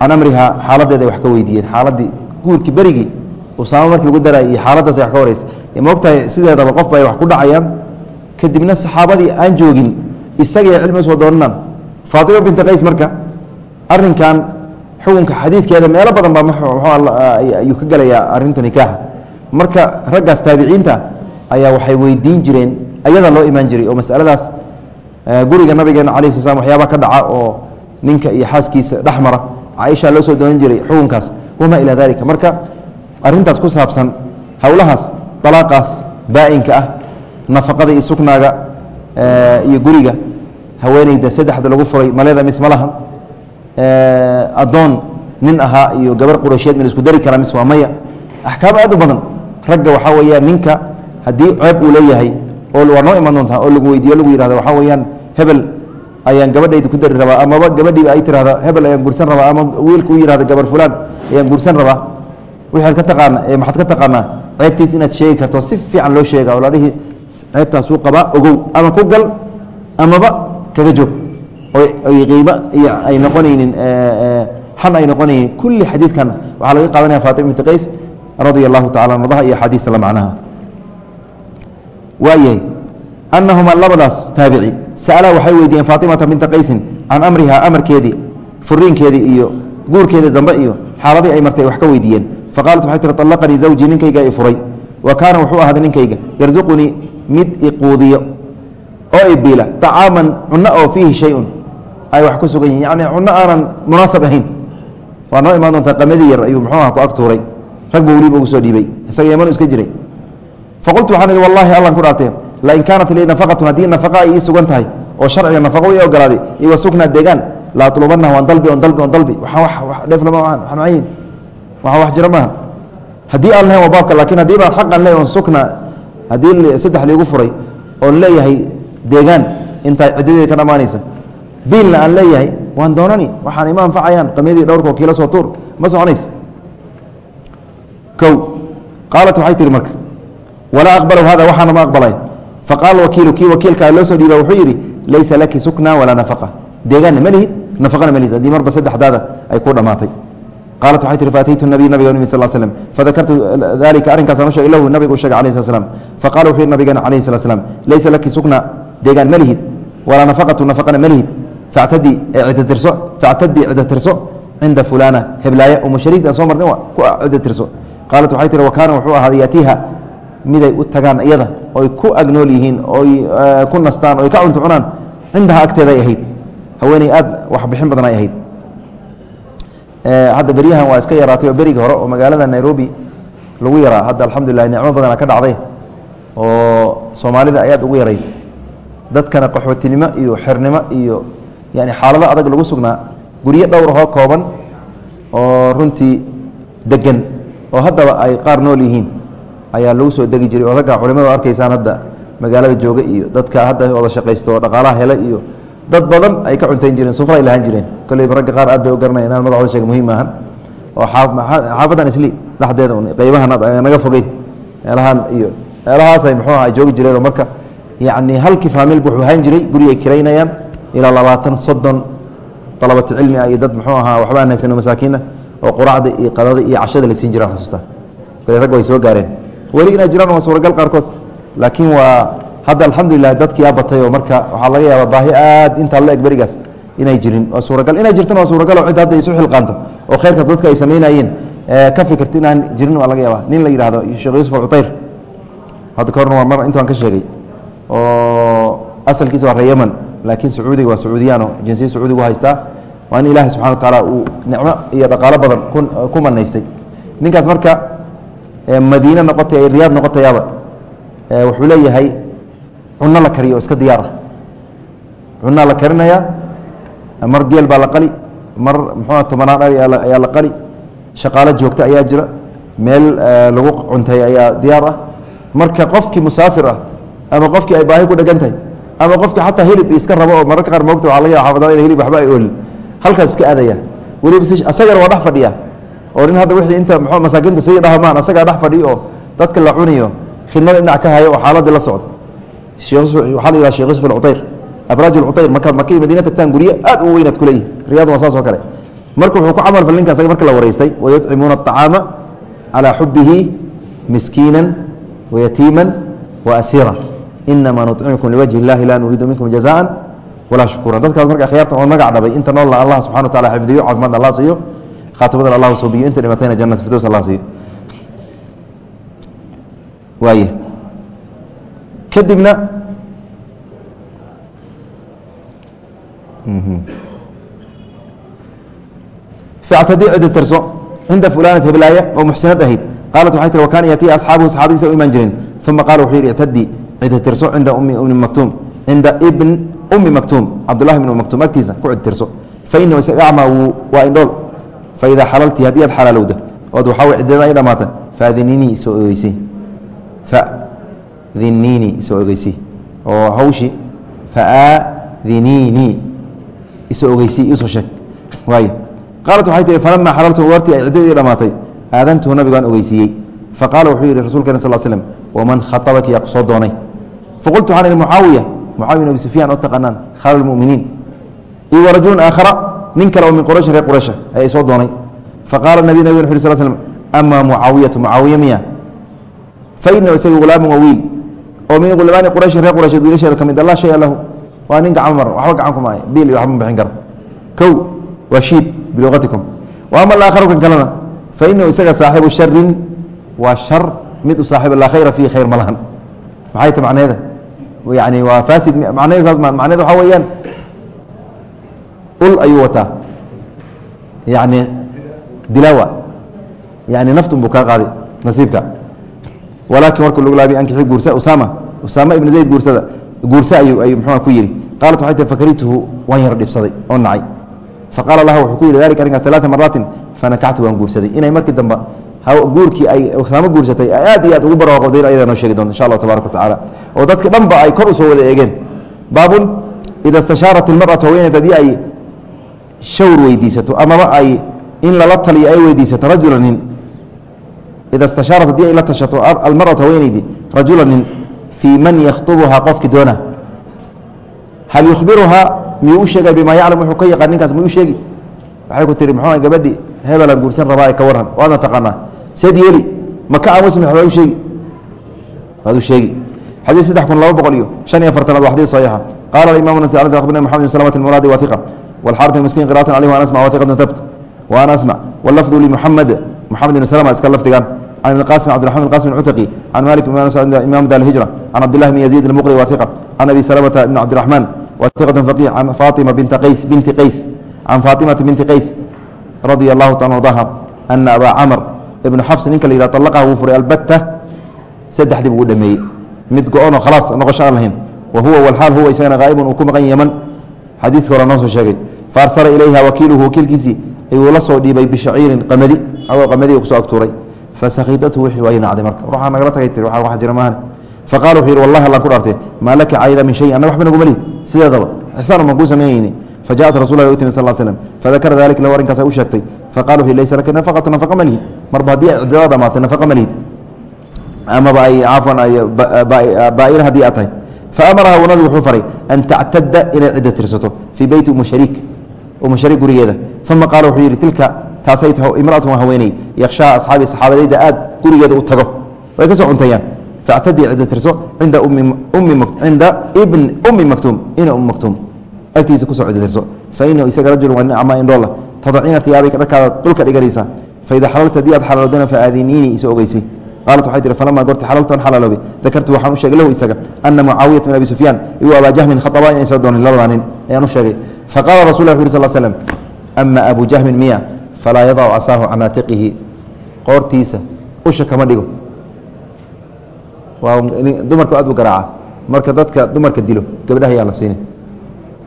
can amriha xaaladeeda wax ka weydiiyeen xaaladii guurkii berigii usaamo markii lagu darayay iyo xaaladaasay wax ka wareysa. Maogtahay sideedaba qof bay wax ku dhacayaan. Kadibna saxaabadii aan joogin isagay cilmi u soo doonanaan faatima binta qays marka arinkan xukunka xadiidkeeda meelo badan baa ayuu ka gelayaa arinta nikaaxa. Marka raggaas taabiciinta ayaa waxay weydiin jireen ayada loo imaan jiray oo masaladaas guriga nabigeena ala sl slam waxyaaba ka dhaca oo ninka iyo xaaskiisa dhexmara caaisha loo soo doonan jiray xukunkaas. Wamaa ilaa dalika marka arintaas ku saabsan howlahaas dalaaqaas baa-inka ah nafaqada iyo sugnaaga iyo guriga haweeneyda saddexda lagu furay maleda mis ma lahan. Addoon nin ahaa iyo gabar quraysheed ma la isku dari karaa mis waa maya. Axkaam aad u badan. Ragga waxaa weyaan ninka haddii ceeb uu leeyahay oo waa noo iman doontaa oo lagu weydiiyo lagu yihahdo waxaa weyaan hebel ayaan gabadhayda ku dari rabaa amaba gabadhiiba ay tirahdo hebel ayaan guursan rabaa ama wiilka u yihahdo gabar fulaan ayaan guursan rabaa waxaad ka taqaana maxaad ka taqaanaa ceebtiis inaad sheegi karto si fiican loo sheega oo ladhihi ceebtaasuu qabaa ogow ama ku gal amaba kaga joog oy qiimo ay noqonaynin xan ay noqonaynin. Kulli xadiidkan waxaa laga qaadanaya fatima binti qays radia allahu tacala ardaha iyo axaadiista la macnaha. Waayahay anahuma labadaas taabici. Sa'alaa waxay weydiiyeen faatimata binta qaysin can amrihaa amarkeedii furiinkeedii iyo guurkeedii dambe iyo xaaladii ay martay wax ka weydiiyeen faqaalat waxay tihi allaqanii zawjii ninkayga i furay. Wa kaana wuxuu ahaaday ninkayga yarsuqunii mid iquudiyo oo ibiila طacaaman cuno oo fiihi shayun. Ay wax ku sugan yihiin yani cuno aanan munaasab ahayn. Waa noo imaan doontaa qamadii yar ayuu muxuu aha ku ag rag buu weliba ugu soo dhiibay isaga yamanu iska jiray. Faqultu waxaan ihi wallahi allan ku dhaartee lain kaanat lii nafaqatun haddii nafaqa ay ii sugan tahay oo sharciga nafaqo ii ogolaaday iwa sugnaa deegaan la atlubanaha waan dalbi on dalbi on dalbi. Waa dheeflama waan mayin waa wax jiro maaha. Haddii aan lahayn waa baabka laakiin haddii baan xaq aan leey on sukna haddii saddex liigu furay oon leeyahay deegaan intaa ciddadeeda ka dhammaanaysa biilna aan leeyahay waan doonani waxaan ima anfacayaan qamyadii dhowrkoo kiila soo tuur ma soconays o qaalat waxay tihi marka walaa aqbalu hada waxaana ma aqbalay. Faqaala wakiilu kii wakiilkaa loo soo dhiiba wuxuu yidhi laysa laki sukna walaa nafaqa. Deegaanna ma lihid nafaqana ma lihid haddii marba saddexdaada ay ku dhammaatay qaalat waxay tihi faataytu nabiy nabiga sal slm fadakartu dalika arrinkaasaan u nabiga u shegay slat slam faqala wuxuu yihi nabigeena alayhi slat slam laysa laki sukna deegaan ma lihid walaa nafaqatu nafaqana ma lihid factadii ciddatirso factadii ciddatirso cinda fulana heblaaye umu shariid aan soo marnin ku ciddatirso qaalat waxay tihi wa wuxuu ahaaday yaatiiha miday u tagaan iyada oy ku agnool yihiin oy ku nastaan oy ka cunto cunaan cindaha agteeday ahayd haweeney aad waxbixin badan ay ahayd hadda beryahan waa iska yaraatay oo berigi hore oo magaalada nairobi lagu yaraa. Hadda alxamdulilah nicmo badana ka dhacday oo soomaalida ayaad ugu yarayd. Dadkana qaxootinimo iyo xernimo iyo yani xaalado adag lagu sugnaa. Guryo dhowrahoo kooban oo runtii degan oo haddaba ay qaar nool yihiin ayaa lagu soo degi jiray. Odagga culimada arkaysaan hadda magaalada jooga iyo dadka hadda wada shaqaysto oo dhaqaalaha hele iyo dad badan ay ka cuntayn jireen sufra ay lahaan jireen. Kolleyba ragga qaar aad bay u garanaya inaan magacooda sheega muhiim maahan oo xaafadan isli dhexdeeda un qaybahan naga fogeyn. Meelahaan iyo meelahaasay muxuu aha ay joogi jireen oo marka yacni halkii faamil wuxuu ahaan jiray guri ay kiraynayaan ilaa labaatan soddon dalabati cilmi ah iyo dad muxuu ahaa waxba aan haysano masaakiina oo quraacda iyo qadada iyo cashada la siin jiraan xasuusta kale ragga way soo gaareen. Weli inay jiraan hadda alxamdulilah dadkii aa batay oo marka waxaa laga yaabaa baahi aad intaa la eg berigaas inay jirin. Waa suuragal. Inay jirtana waa suuragal oo cid hadda isu xilqaanto oo khayrka dadka ay samaynayeen ka fikirta inaan jirin waa laga yaabaa. Nin la yidhahdo sheekh yuusuf alcutayr hadda ka horna waa mar intaan ka sheegay oo asalkiisa waa ree yeman laakiin sacuudiga waa sacuudiyaano jinsiya sacuudigu haystaa. Waa in ilaahay subxana wa tacaala uu nicmo iyo dhaqaalo badan ku manaystay. Ninkaas marka madiine noqotay riyaad noqotayaaba wuxuu leeyahay cuno la kariyo iska diyaar. Ah cunaa la karinayaa mar geel baa la qali mar muxua tobanaan ari ayaa la qali. Shaqaalo joogta ayaa jira meel lagu cuntay ayaa diyaar ah. Marka qofkii musaafir ah ama qofkii ay baahi ku dhegan tahay ama qofkii xataa hilib iska rabo oo mararka qaar moogta waa laga ya xaafadada in hilib waxba ay oolin. Halkaas iska aadaya. Weliba asagana waa dhex fadhiya. Oo nin hadda wixii inta mxuu masaakiinta sii dhahamaan asagaa dhex fadhiyo oo dadka la cuniyo khidmada dhinac ka hayo oo xaaladii la socdo waaa la shekh yusuf cuayr abraaj cuayr markaad maka madiina tagtaan guryo aad u weynaad kuleeyihi riyadna waa saas oo kale. Marka wuxuu ku camal falinka saga marka la waraystay wayucimuuna acaama calaa xubihi miskiinan wayatiiman waasiira inamaa nucimkum liwajhi اllahi laa nuriidu minkum jazaan walaa shukura dadkaas marka khyaarta oo magac dhabay inta noolna allah subxana wa taala xifdiyo caafimaadna allah siiyo khaatimadan allah suubiyo inta dhimatayna janat firdows allah siiyo. Waaya kadibna factadii cida tirso cinda fulanat heblaaya oo muxsinad ahayd. Qaalat waxay tiri wakaana yatii asxaabuhu saxaabadiisa u imaan jireen uma qaala wuxuu yidhi ictadii cida tirso cinda ummi maktuum cinda ibn ummi maktuum cabdullahi bn maktuum agtiisa ku cid tirso fainahu isaga acmaa waa indhool faidaa xalaltii haddii aad xalaalowda ood waxaa way ciddada ay dhamaata faadiniinii isoo ogeysay fadiniinii isoo ogeysay oo hawshii faadiniinii isoo ogeysay isoo sheeg waay qaalat waxay tihi falamaa xalaltu wartii ay ciddadii dhamaatay aadantuhu nabigaan ogeysiiyey faqaala wuxuu yidhi rasulkeen sal slm waman khaabaki yaa ku soo doonay faqultu waxaan ihi mucaawiya mucaawiya abi sufyaan oo taqaanaan khaal lmuminiin iyo warajulun aakhara nin kale oo min qurayshin reer quraysha ayaa soo doonay faqaala nabi nabig uu sl slm amaa mucaawiyatu mucaawiya miya fa inahu isaga hulaamun waa wiil oo min qulamaani qurayshin reer quraysheed wiilasheeda ka mid a laa shaya lahu. Waa nin gacan mar waxba gacan ku maayo. Biil iyo waxba ma bixin karo. Kow waa shiid biluqatikum wa ama alaakharu kan kalena? Fa inahu isaga saaxibu sharin waa shar mid u saaxiib laa khayra fiihi khayr ma lahan. Maxay ta macneeda yani waa faasid macneeda saas ma macneeda waxaa weeyaan ul ayuu wataa. Yani dilaawa. Yani naftun buu kaa qaaday nasiibka walaakin warka lagu laabiy ankixi guursa usaama usaama ibn zayd guursada guurse ayuu muxuua ku yidhi qaalat waxay tii fakarituhu waan yar dhibsaday oo nacay. Faqaala lahu wuxuu ku yidhi dalika arrinka alaaa maraatin fanakactu waan guursaday. Inay markii dambe guurkii ay usaamo guursatay ay aad iyo aad ugu barwaaqowdeen ayadaa noo sheegi doonta insha allahu tabaaraka wa tacaala. Oo dadki dhanba ay kor u soo wada eegeen. Baabun ida istashaarat ilmaratu haweeneyd haddii ay shawr weydiisato amaba ay in lala taliyo ay weydiisato rajula nin ida istashaarat haddii ay la tashato almaratu haweeneydii rajula nin fii man yakhtubuhaa qofkii doona hal yukhbiruhaa miyuu u sheegay bimaa yaclam wuxuu ka yaqaan ninkaas miyuu sheegi waxay ku tihi muxuua gabadhi hebelan guursan rabaa ee ka warran waadna taqaanaa seed yeeli maka aan wasmix waad u sheegi waad u sheegi xadiid saddex kun laba boqol iyo shan iyo afartanaad waa xadiid saxiixa qaala imam nas an akhbirna maxamed bin salamat almuraadi wathiqa walxaarat almiskiin qira'atan alayhi wa an asmac wathiqatan tabt wa an wallafdu limuxamed mxamed ibn slm iska lafdigan can ibn qasim bdiaman bn qasim cutaqi can malik imam dar hijra can cabdillahi bn yaziid اmuqri waiqa can abi salmta ibn cabdiraxmaan waiqatu faqih can faima binti qays can faatimata binti qays radia allahu taala ardaha ana abaa camar ibnu xafs ninka la yihah allaqaha wuu furay albatta saddexdii buu u dhameeyey mid go-onoo khalaas noqosho aan lahayn wa huwa walxaal huwa isagana haa'ibun uu ku maqan yaman xadiidka hore noo soo sheegay faarsala ilayha wakiiluhu wakiilkiisii ayuu la soo dhiibay bishaciirin qamadi agoo qamadi ku soo agtuuray. Fasakhidathu wixii waa nacday marka. Ruuxaa nagala tagay tiri wax jira maahane. Faqala wuxuu yidhi wallahi allaan ku dhaartee maa laka cayna min shayin anna waxba naguma lihid sideedaba ixsaan umaan kuu samaynayni fajaءat rasul lah u timi sal slam fadakara dalika lahu arrinkaasa u sheegtay. Faqala wuxu laysa laka nafaqatu nafaqa ma lihid marba haddii ictidaa dhamaatay nafaqa ma lihid amaba ay cafwan ay baa'ira haddii aad tahay. Faamaraha uu nabigu wuxuu faray an tactada inay cidda tirsato fii beyti umu shariik gurigeeda. Uma qaala wuxuu yidhi tilka taasay taho imraatun haweeney yakhshaa asxaabi saxaabadayda aad gurigeeda u tago. Way ka soo cuntayaan factadii cidda tirso cinda cinda ibn ummi maktuum ina um maktuum. Agtiisa ku soo cidda tirso. Fa inahu isaga rajulun waa nin amaa indhoola tadaciina hiyaabayka dharkaada dhulka dhiganaysaa faida xalalta haddii aad xalaaloodana faadiniini iso ogeysay qaalat waxay tihi falama goorti xalaltan xalaaloobay dakartu waxaan u sheegay lahu isaga ana mucaawiyata min abi sufyaan iyo abaa jahmin khaabaan inay soo doonin labadaa nin ayaan u sheegay faqala rasul lah wuxu yh sl slm ama abu jahmin miya falaa yadacu casaahu can qoortiisa usha kama dhigo waa dumarka aad u garaaca marka dadka dumarka dilo gabdhaha yaa la siini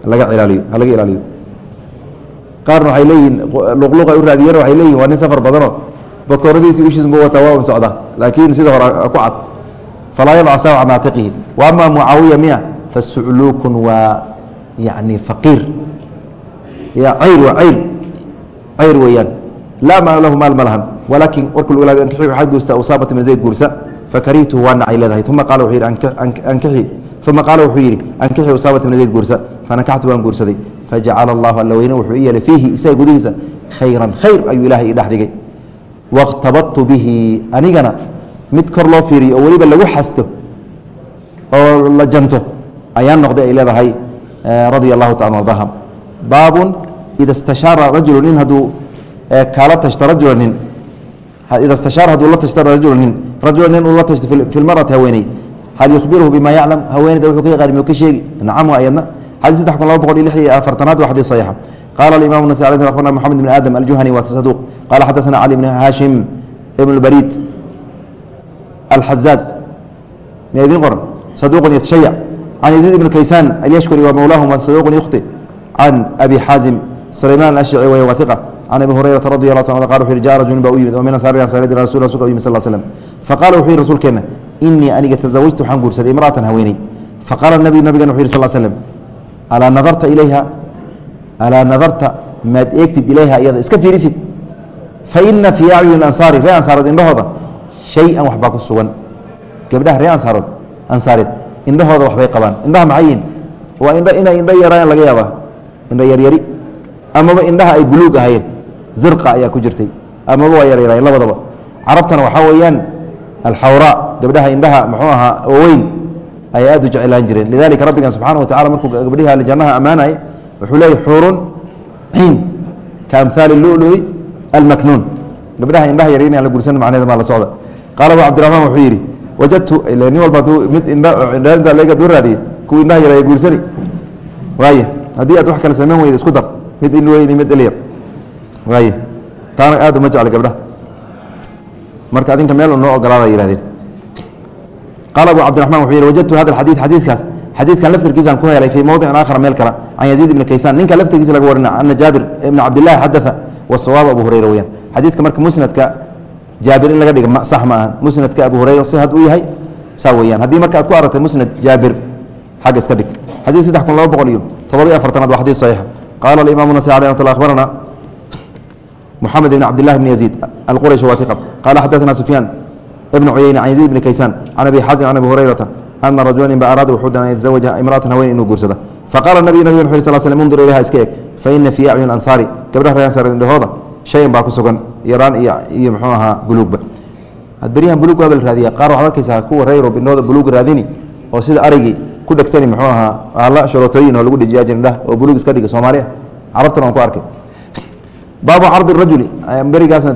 laga ilaaliyo halaga ilaaliyo qaarna waxay leeyihiin luqluqay u raadiyeen waxay leeyihiin waa nin safar badanoo bakooradiisi ushiisbu wataa waa un socda. Laakiin sida hore ku cad. Falaa yadac casaahu can aatiqihi wa mucaawiya miya? Fasucluukun waa yani faqiir. Ya cayr waa cayr. Cayr weeyaan. Laa maala lahu maal ma lahan. Walaakin warka laabi ankixi waxaa guursta usaamata min zayd guursa. Fakarihtuhu waa nacay leedahay. Uma qaala wuxuu yidhi ankixi. Uma qaala wuxuu yidhi ankixi usaamata min zayd guursa. Fanakaxtu waan guursaday. Fajacala allahu alla wuxuu i yeelay fiihi isaga gudihiisa khayran khayr ayuu ilahay ii dhex dhigay waاkhtabadtu bihi anigana mid kor loo fiiriyo oo weliba lagu xasto oo la janto ayaan noqday ay leedahay radia allahu taala ardaha baabun ida istashaara rajulu nin hadduu kaala tashto rajula nin ida istashaara hadduu la tashto rajula nin rajula nin uu la tashto fi haweeney hal yukhbiruhu bima yaclam haweeneyda wuxuu ka yaqaan miyuu ka sheegi? Nacam ayadna xadis saddex kun laba boqol iyo lix iyo afartanaad waa xadiis saxiixa qala alimam nasai alay abarna moxamed bn aadam aljuhani wa saduq qala xadaثana cali bn haashim ibn barid alxazaaz miya idin qoran saduqun yatashayac can yaziid ibn kaysaan alyashkuri wa mowlaahum saduqun yukhti can abi xaazim sulayman ashci way wahiqa can abi hurayrata radi allah ta qal wuxu ja rajulin ba u yimid oo min ansaari ansaariyadi rasul rasulka u yimid sal slm faqala wuxuu yihi rasuulkeenna inii aniga tasawajtu waxaan guursaday imra'atan haweeney faqala nabiyu nabigan wuxu yih sal slm alaa nadarta ilayha alaa nadarta maad eegtid ilayha iyada iska fiirisid. Fa ina fii acyuni ansaari ree ansaarood indhahooda shay-an waxbaa ku sugan. Gabdhaha ree ansaarood ansaareed indhahooda waxbay qabaan. Indhaha maxay yihiin waa indho inay indho yaraan laga yaabaa. Indho yaryari amaba indhaha ay buluug ahayeen zirqa ayaa ku jirtay. Amaba waa yaryaraayeen labadaba. Carabtana waxaa weeyaan alxawraa gabdhaha indhaha muxuu ahaa waaweyn ayay aad u jeclaan jireen. Lidalika rabbigan subxaana wa tacala markuu gabdhihi aljanaha ammaanay wuxuu leeyay xuurun ciin. Ka amhaali lului almaknuun. Gabdhaha indhaha yar in aan la guursan macneeda maa la socda qaala cabdiraxmaan wuxuu yidhi wajadtu nin walba mid indha leega duu raadiye kuwa indhaha yar ay guursani. Waay haddii aad wax kale samayn weyda isku dar mid in weyni mid ilyar waay taana aad uma jecla gabdhaha marka adinka meel noo ogolaada yihahdeen qaala abu cabdiraxman wuxuu yihi wajadtu hada xadiid xadiidkaas xadiidkan laftirkiisaan ku helay fii mowdicin aakhar meel kale can yaziid ibni kaysaan ninka laftirkiisa laga warina ana jaabir ibna cabdilahi xadaa wasawaab abu hurayra weyaan xadiidka marka musnadka jaabir in laga dhiga sax ma aha musnadka abu hurayra sihad u yahay saa weyaan haddii marka aad ku aragtay musnad jaabir xagga iska dhig. Xadii saddex kun laba boqol iyo todobiyo afartanaad waa xadii saxiix. Qaala alimamu nasir alay ramat akhbarana moxamed ibn cabdillahi bni yaziid alqurash waa iqa qaala xadaana sufyaan ibnu cuyeyne can yaziid ibni kaysaan can abi xasin can abi hurayrata ana rajulan inba araada wuxuu dana yatazawaja imraatan haween inuu guursada faqaala nabiyu nabig wxu sal slm undur ilayha iska eg fa ina fii acyun ansaari gabdhaha reer ansaar indhahooda shayan baa ku sugan yaraan iyo mxuu ahaa buluugba beryahan buluug waa la raadiya qaar waxaad arkaysaa kuwa reer Yurub indhooda buluug raadini oo sida arigi ku dhagsani muxuu ahaa aala sharotooyin oo lagu dhajiyaa jirdhah oo buluug iska dhiga Soomaaliya carabtana aan ku arkay baabu ardi rajuli berigaasna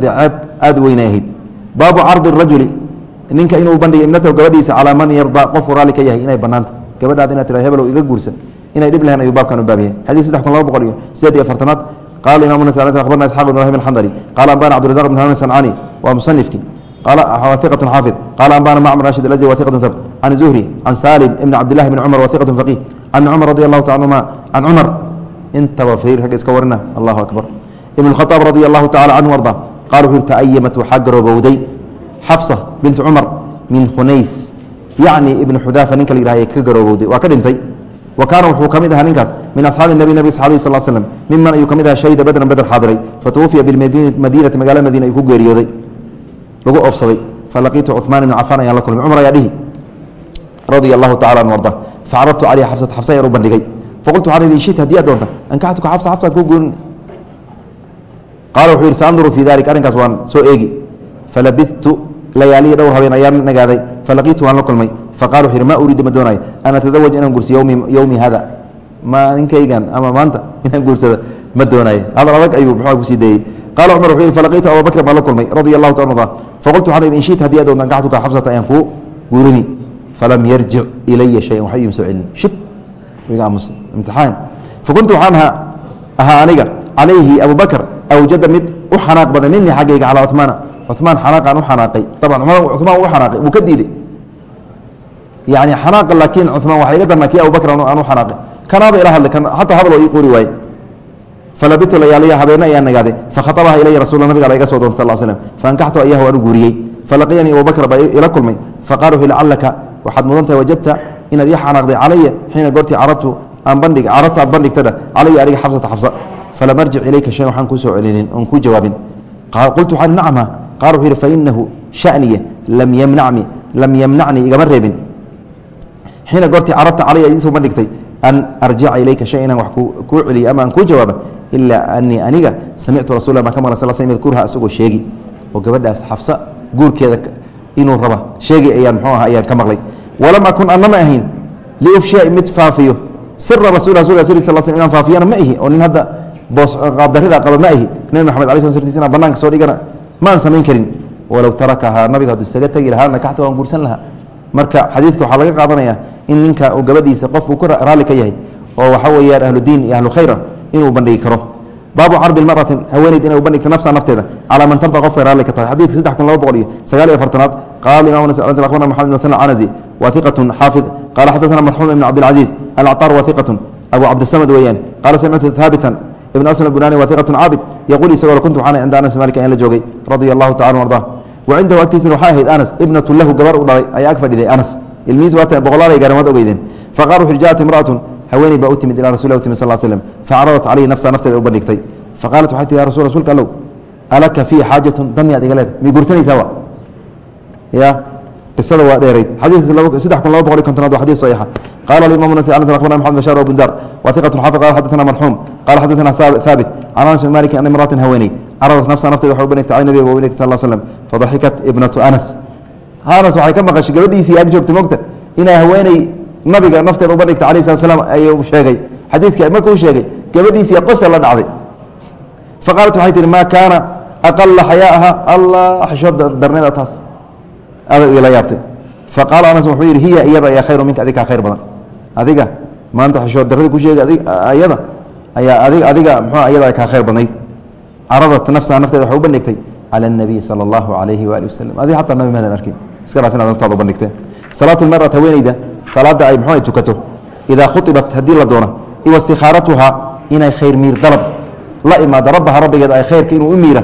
ninka inuu bandhiga ibnatahu gabadhiisa calaa man yardaa qofku raalli ka yahay inay banaanta gabadhaad inaad tira hebelow iga guursan. Inay dhib lahayn ayuu baabkan u baab yahay xadiis saddex kun laba boqol iyo sideed iyo afartanaad. Qala imam nas akhbarna isxaq ibn ibrahim alxandali qala ambana cabdirazaq ibn hanan sancani waa musanifkii wathiqatu xaafid. Qala ambana macmar rashid alazdi wathiqatu thabt. Can zuhri can salim ibn cabdillahi bn cumar wathiqatu faqih can cumar radi allahu taala anhuma can cumar intaba fiir ragga iska warina allahu akbar. Ibn khaaab radi allahu tacala canhu arda. Qala wuxuu yhi ta'ayamat waxaa garoobowday xafsa bintu cumar min khunays yacni ibn xudaafa ninka la yihahye ka garoobowday waa ka dhintay. Wa kaana wuxuu ka mid ahaa ninkaas min asxaabi nabi nabi asxaabihi sal slm miman ayuu ka mid ahaa shahida badran badr xaadiray. Fatawufiya bilmadiinati magaalada madiina ayuu ku geeriyooday. Lagu oofsaday falaqiitu cuثmaan ibn cafaan ayaan la kulmay. Cumar ayaa dhihi radia allahu tacala anhu arda facaradtu calayha xafsata xafsa ayaan u bandhigay. Faqultu waxaan idhi shita haddii aad doonta. Ankaxtuka xafsa xafsaan kuu guurin qaala wuxuu yidhi saanduru fii dalik. Arrinkaas waan soo eegi. Falabidtu layaaliya dhowr habeen ayaan nagaaday. Falaqiitu waan la kulmay. Faqala wuxu yidhi ma uriidu ma doonaayo an atazawaj inaan guursiyo yowmi hada maalinkaygan ama maanta inaan guursada ma doonaayo hadal adag ayuu muxua ku sii deeyey qala cumar wuxuu yidhi falaqiitu abubakr baan la kulmay radia allahu ta arda faqultu waxaan idhi in shita haddii aad doonta ankaxtuka xafsata ayaan kuu guurini. Falam yarjic ilaya shayan waxba iima soo celin shib. Iga aamus imtixaan. Fakuntu waxaan ahaa aniga calayhi abubakr awjada mid u xanaaq badan minii xaggayga calaa cumaana cumaan xanaaqaan u xanaaqay. Aban cumaan u xanaaqay wuu ka diiday. Yani xanaaqa laakiin cumaan waxa iga darnaa kii abubakr aan u xanaaqay. Kanaaba ila hadlay xataa hadal oo ii quri waaye. Falabitu layaaliya habeena ayaan nagaaday. Fakhatabaha ilaya rasul nabiga ala iga soo doonta sal slm faankaxtu ayahu waan u guuriyey. Falaqiyanii abubakr baa ila kulmay. Faqala wuxuu lacalaka waxaad mudan tahay wajadta inaad ii xanaaqday calaya xiina goortii caradtu aan bandhig caradta aad bandhigtadha calaya aniga xafsata xafsa. Falam arjic ilayka shay waxaan kuu soo celinin oon kuu jawaabin. Qultu waxaan nacma qaala wuxuu yidhi fainahu shaniya lam yamnacni lam yamnacnii igama reebin. Xiina goortii caradta calaya iisoo bandhigtay an arjica ilayka shay inaan wax kuu celiyo ama aan kuu jawaaba ilaa anii aniga samictu rasul baan ka maqla sal sl yadkurha isagoo sheegi. Oo gabadhaas xafsa guurkeeda inuu raba sheegi ayaan mxuu aha ayaan ka maqlay. Walam akun anama ahayn liufshiya mid faafiyo sira rasul sir sal sl inaan faafiyana ma ihi oo nin hadda boos qaabdarida qaba ma ihi nebi maxamed ala sl srtiis inaan banaanka soo dhigana ma aan samayn karin. Walow tarakahaa nabiga hadduu isaga tegi lahaa nakaxta waan guursan lahaa. Marka xadiidka waxaa laga qaadanaya in ninka uu gabadhiisa qof uu ku raalli ka yahay oo waxa weeyaan ahludiin iyo ahlu khayra inuu bandhigi karo. Baabu cardi marati haweeneyd inay u nafsa nafteeda calaa man tarda qofkay raalli ka tahay. Xadidka saddex kun laba boqol iyo sagaal iyo afartanaad qaala imam akhbarna maxamed bin canazi wa iqatun xaafid. Qala xadaثana marxuum ibn cabdilcaziiz alacطar wa abu cabdisamad weeyaan qaala samictu haabitan ibn aslam bunani wa caabid yaquul isagoo kuntu waxaan cinda anas malik ayaan la joogay radia allahu tacala arda wa cindahu agtiisana waxay ahayd anas ibnatu lahu gabar u dhalay ayaa ag fadhiday anas ilmihiis waata boqolaalay gaaren waad ogeydeen faqala wuxu jaat imra'atun haweeney baa u timid ilaa rasul timi sal slm facaradat calayhi nafsa nafteeda u bandhigtay faqaalat waxay tii ya rasul rasulka allow alaka fiihi xaajatun dan miyaad iga leeda miyay guursanaysaaba ya qisada waa dheerayd xadiidka kun laba boqol iyo kontonaad waa xadid saxiixa qala alimam nasi anas akhbarna maxamed bashar wabundar wa iqatun xafid qala marxuum qala xadathana thaabit can anas bin malik an imraatin haweeney. Caradat nafsa nafteeda waxay u bandhigtay cala nabiga wa nabiga sal slam fadaxikat ibnatu anas. Anas waxay ka maqashay gabadhiisii ag joogtay mogta inay haweeney nabiga nafteeda uba dhigtay alayh slat slam ayuu sheegay. Xadiidka markuu sheegay. Gabadhiisii qosol la dhacday. Fa qaalat waxay tihi maa kaana aqala xayaaha? Allah xishood darneeda taas. Adag ila yaabtay. Fa qaala anas wuxuu yidhi hiya iyada ayaa khayru minka adiga kaa khayr badan. Adiga maanta xishood darrada ku sheegay ayada ayaa adig adiga mxu ah, iyada kaa khayr badnayd caradat nafsaha nafteeda waxay u bandhigtay cala اnabiy sala allahu alayhi waali wasalam adig xataa nabi maadan arkin iska dhaafina naftaada u bandhigtee salaatu lmar'at haweeneyda salaadda ay mxu tukato. Idaa khuibat haddii la doono iwastikaaratuhaa inay khayr miir dalab. La imaado rabbaha rabbigeed ay khayrka inuu u miira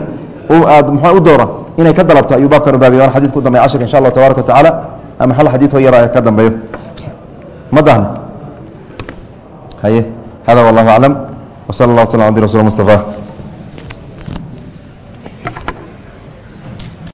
aad mxu u dooro inay ka dalabto ayuu baabkan u waana xadidka u dambey ashirka insha allah tabaraka wa tacaala. Ama hal xadiid oo yara ka dambeeyo. Ma dahna? Haye hada wallahu aclam wsala allah waslam abdi rasul mustafa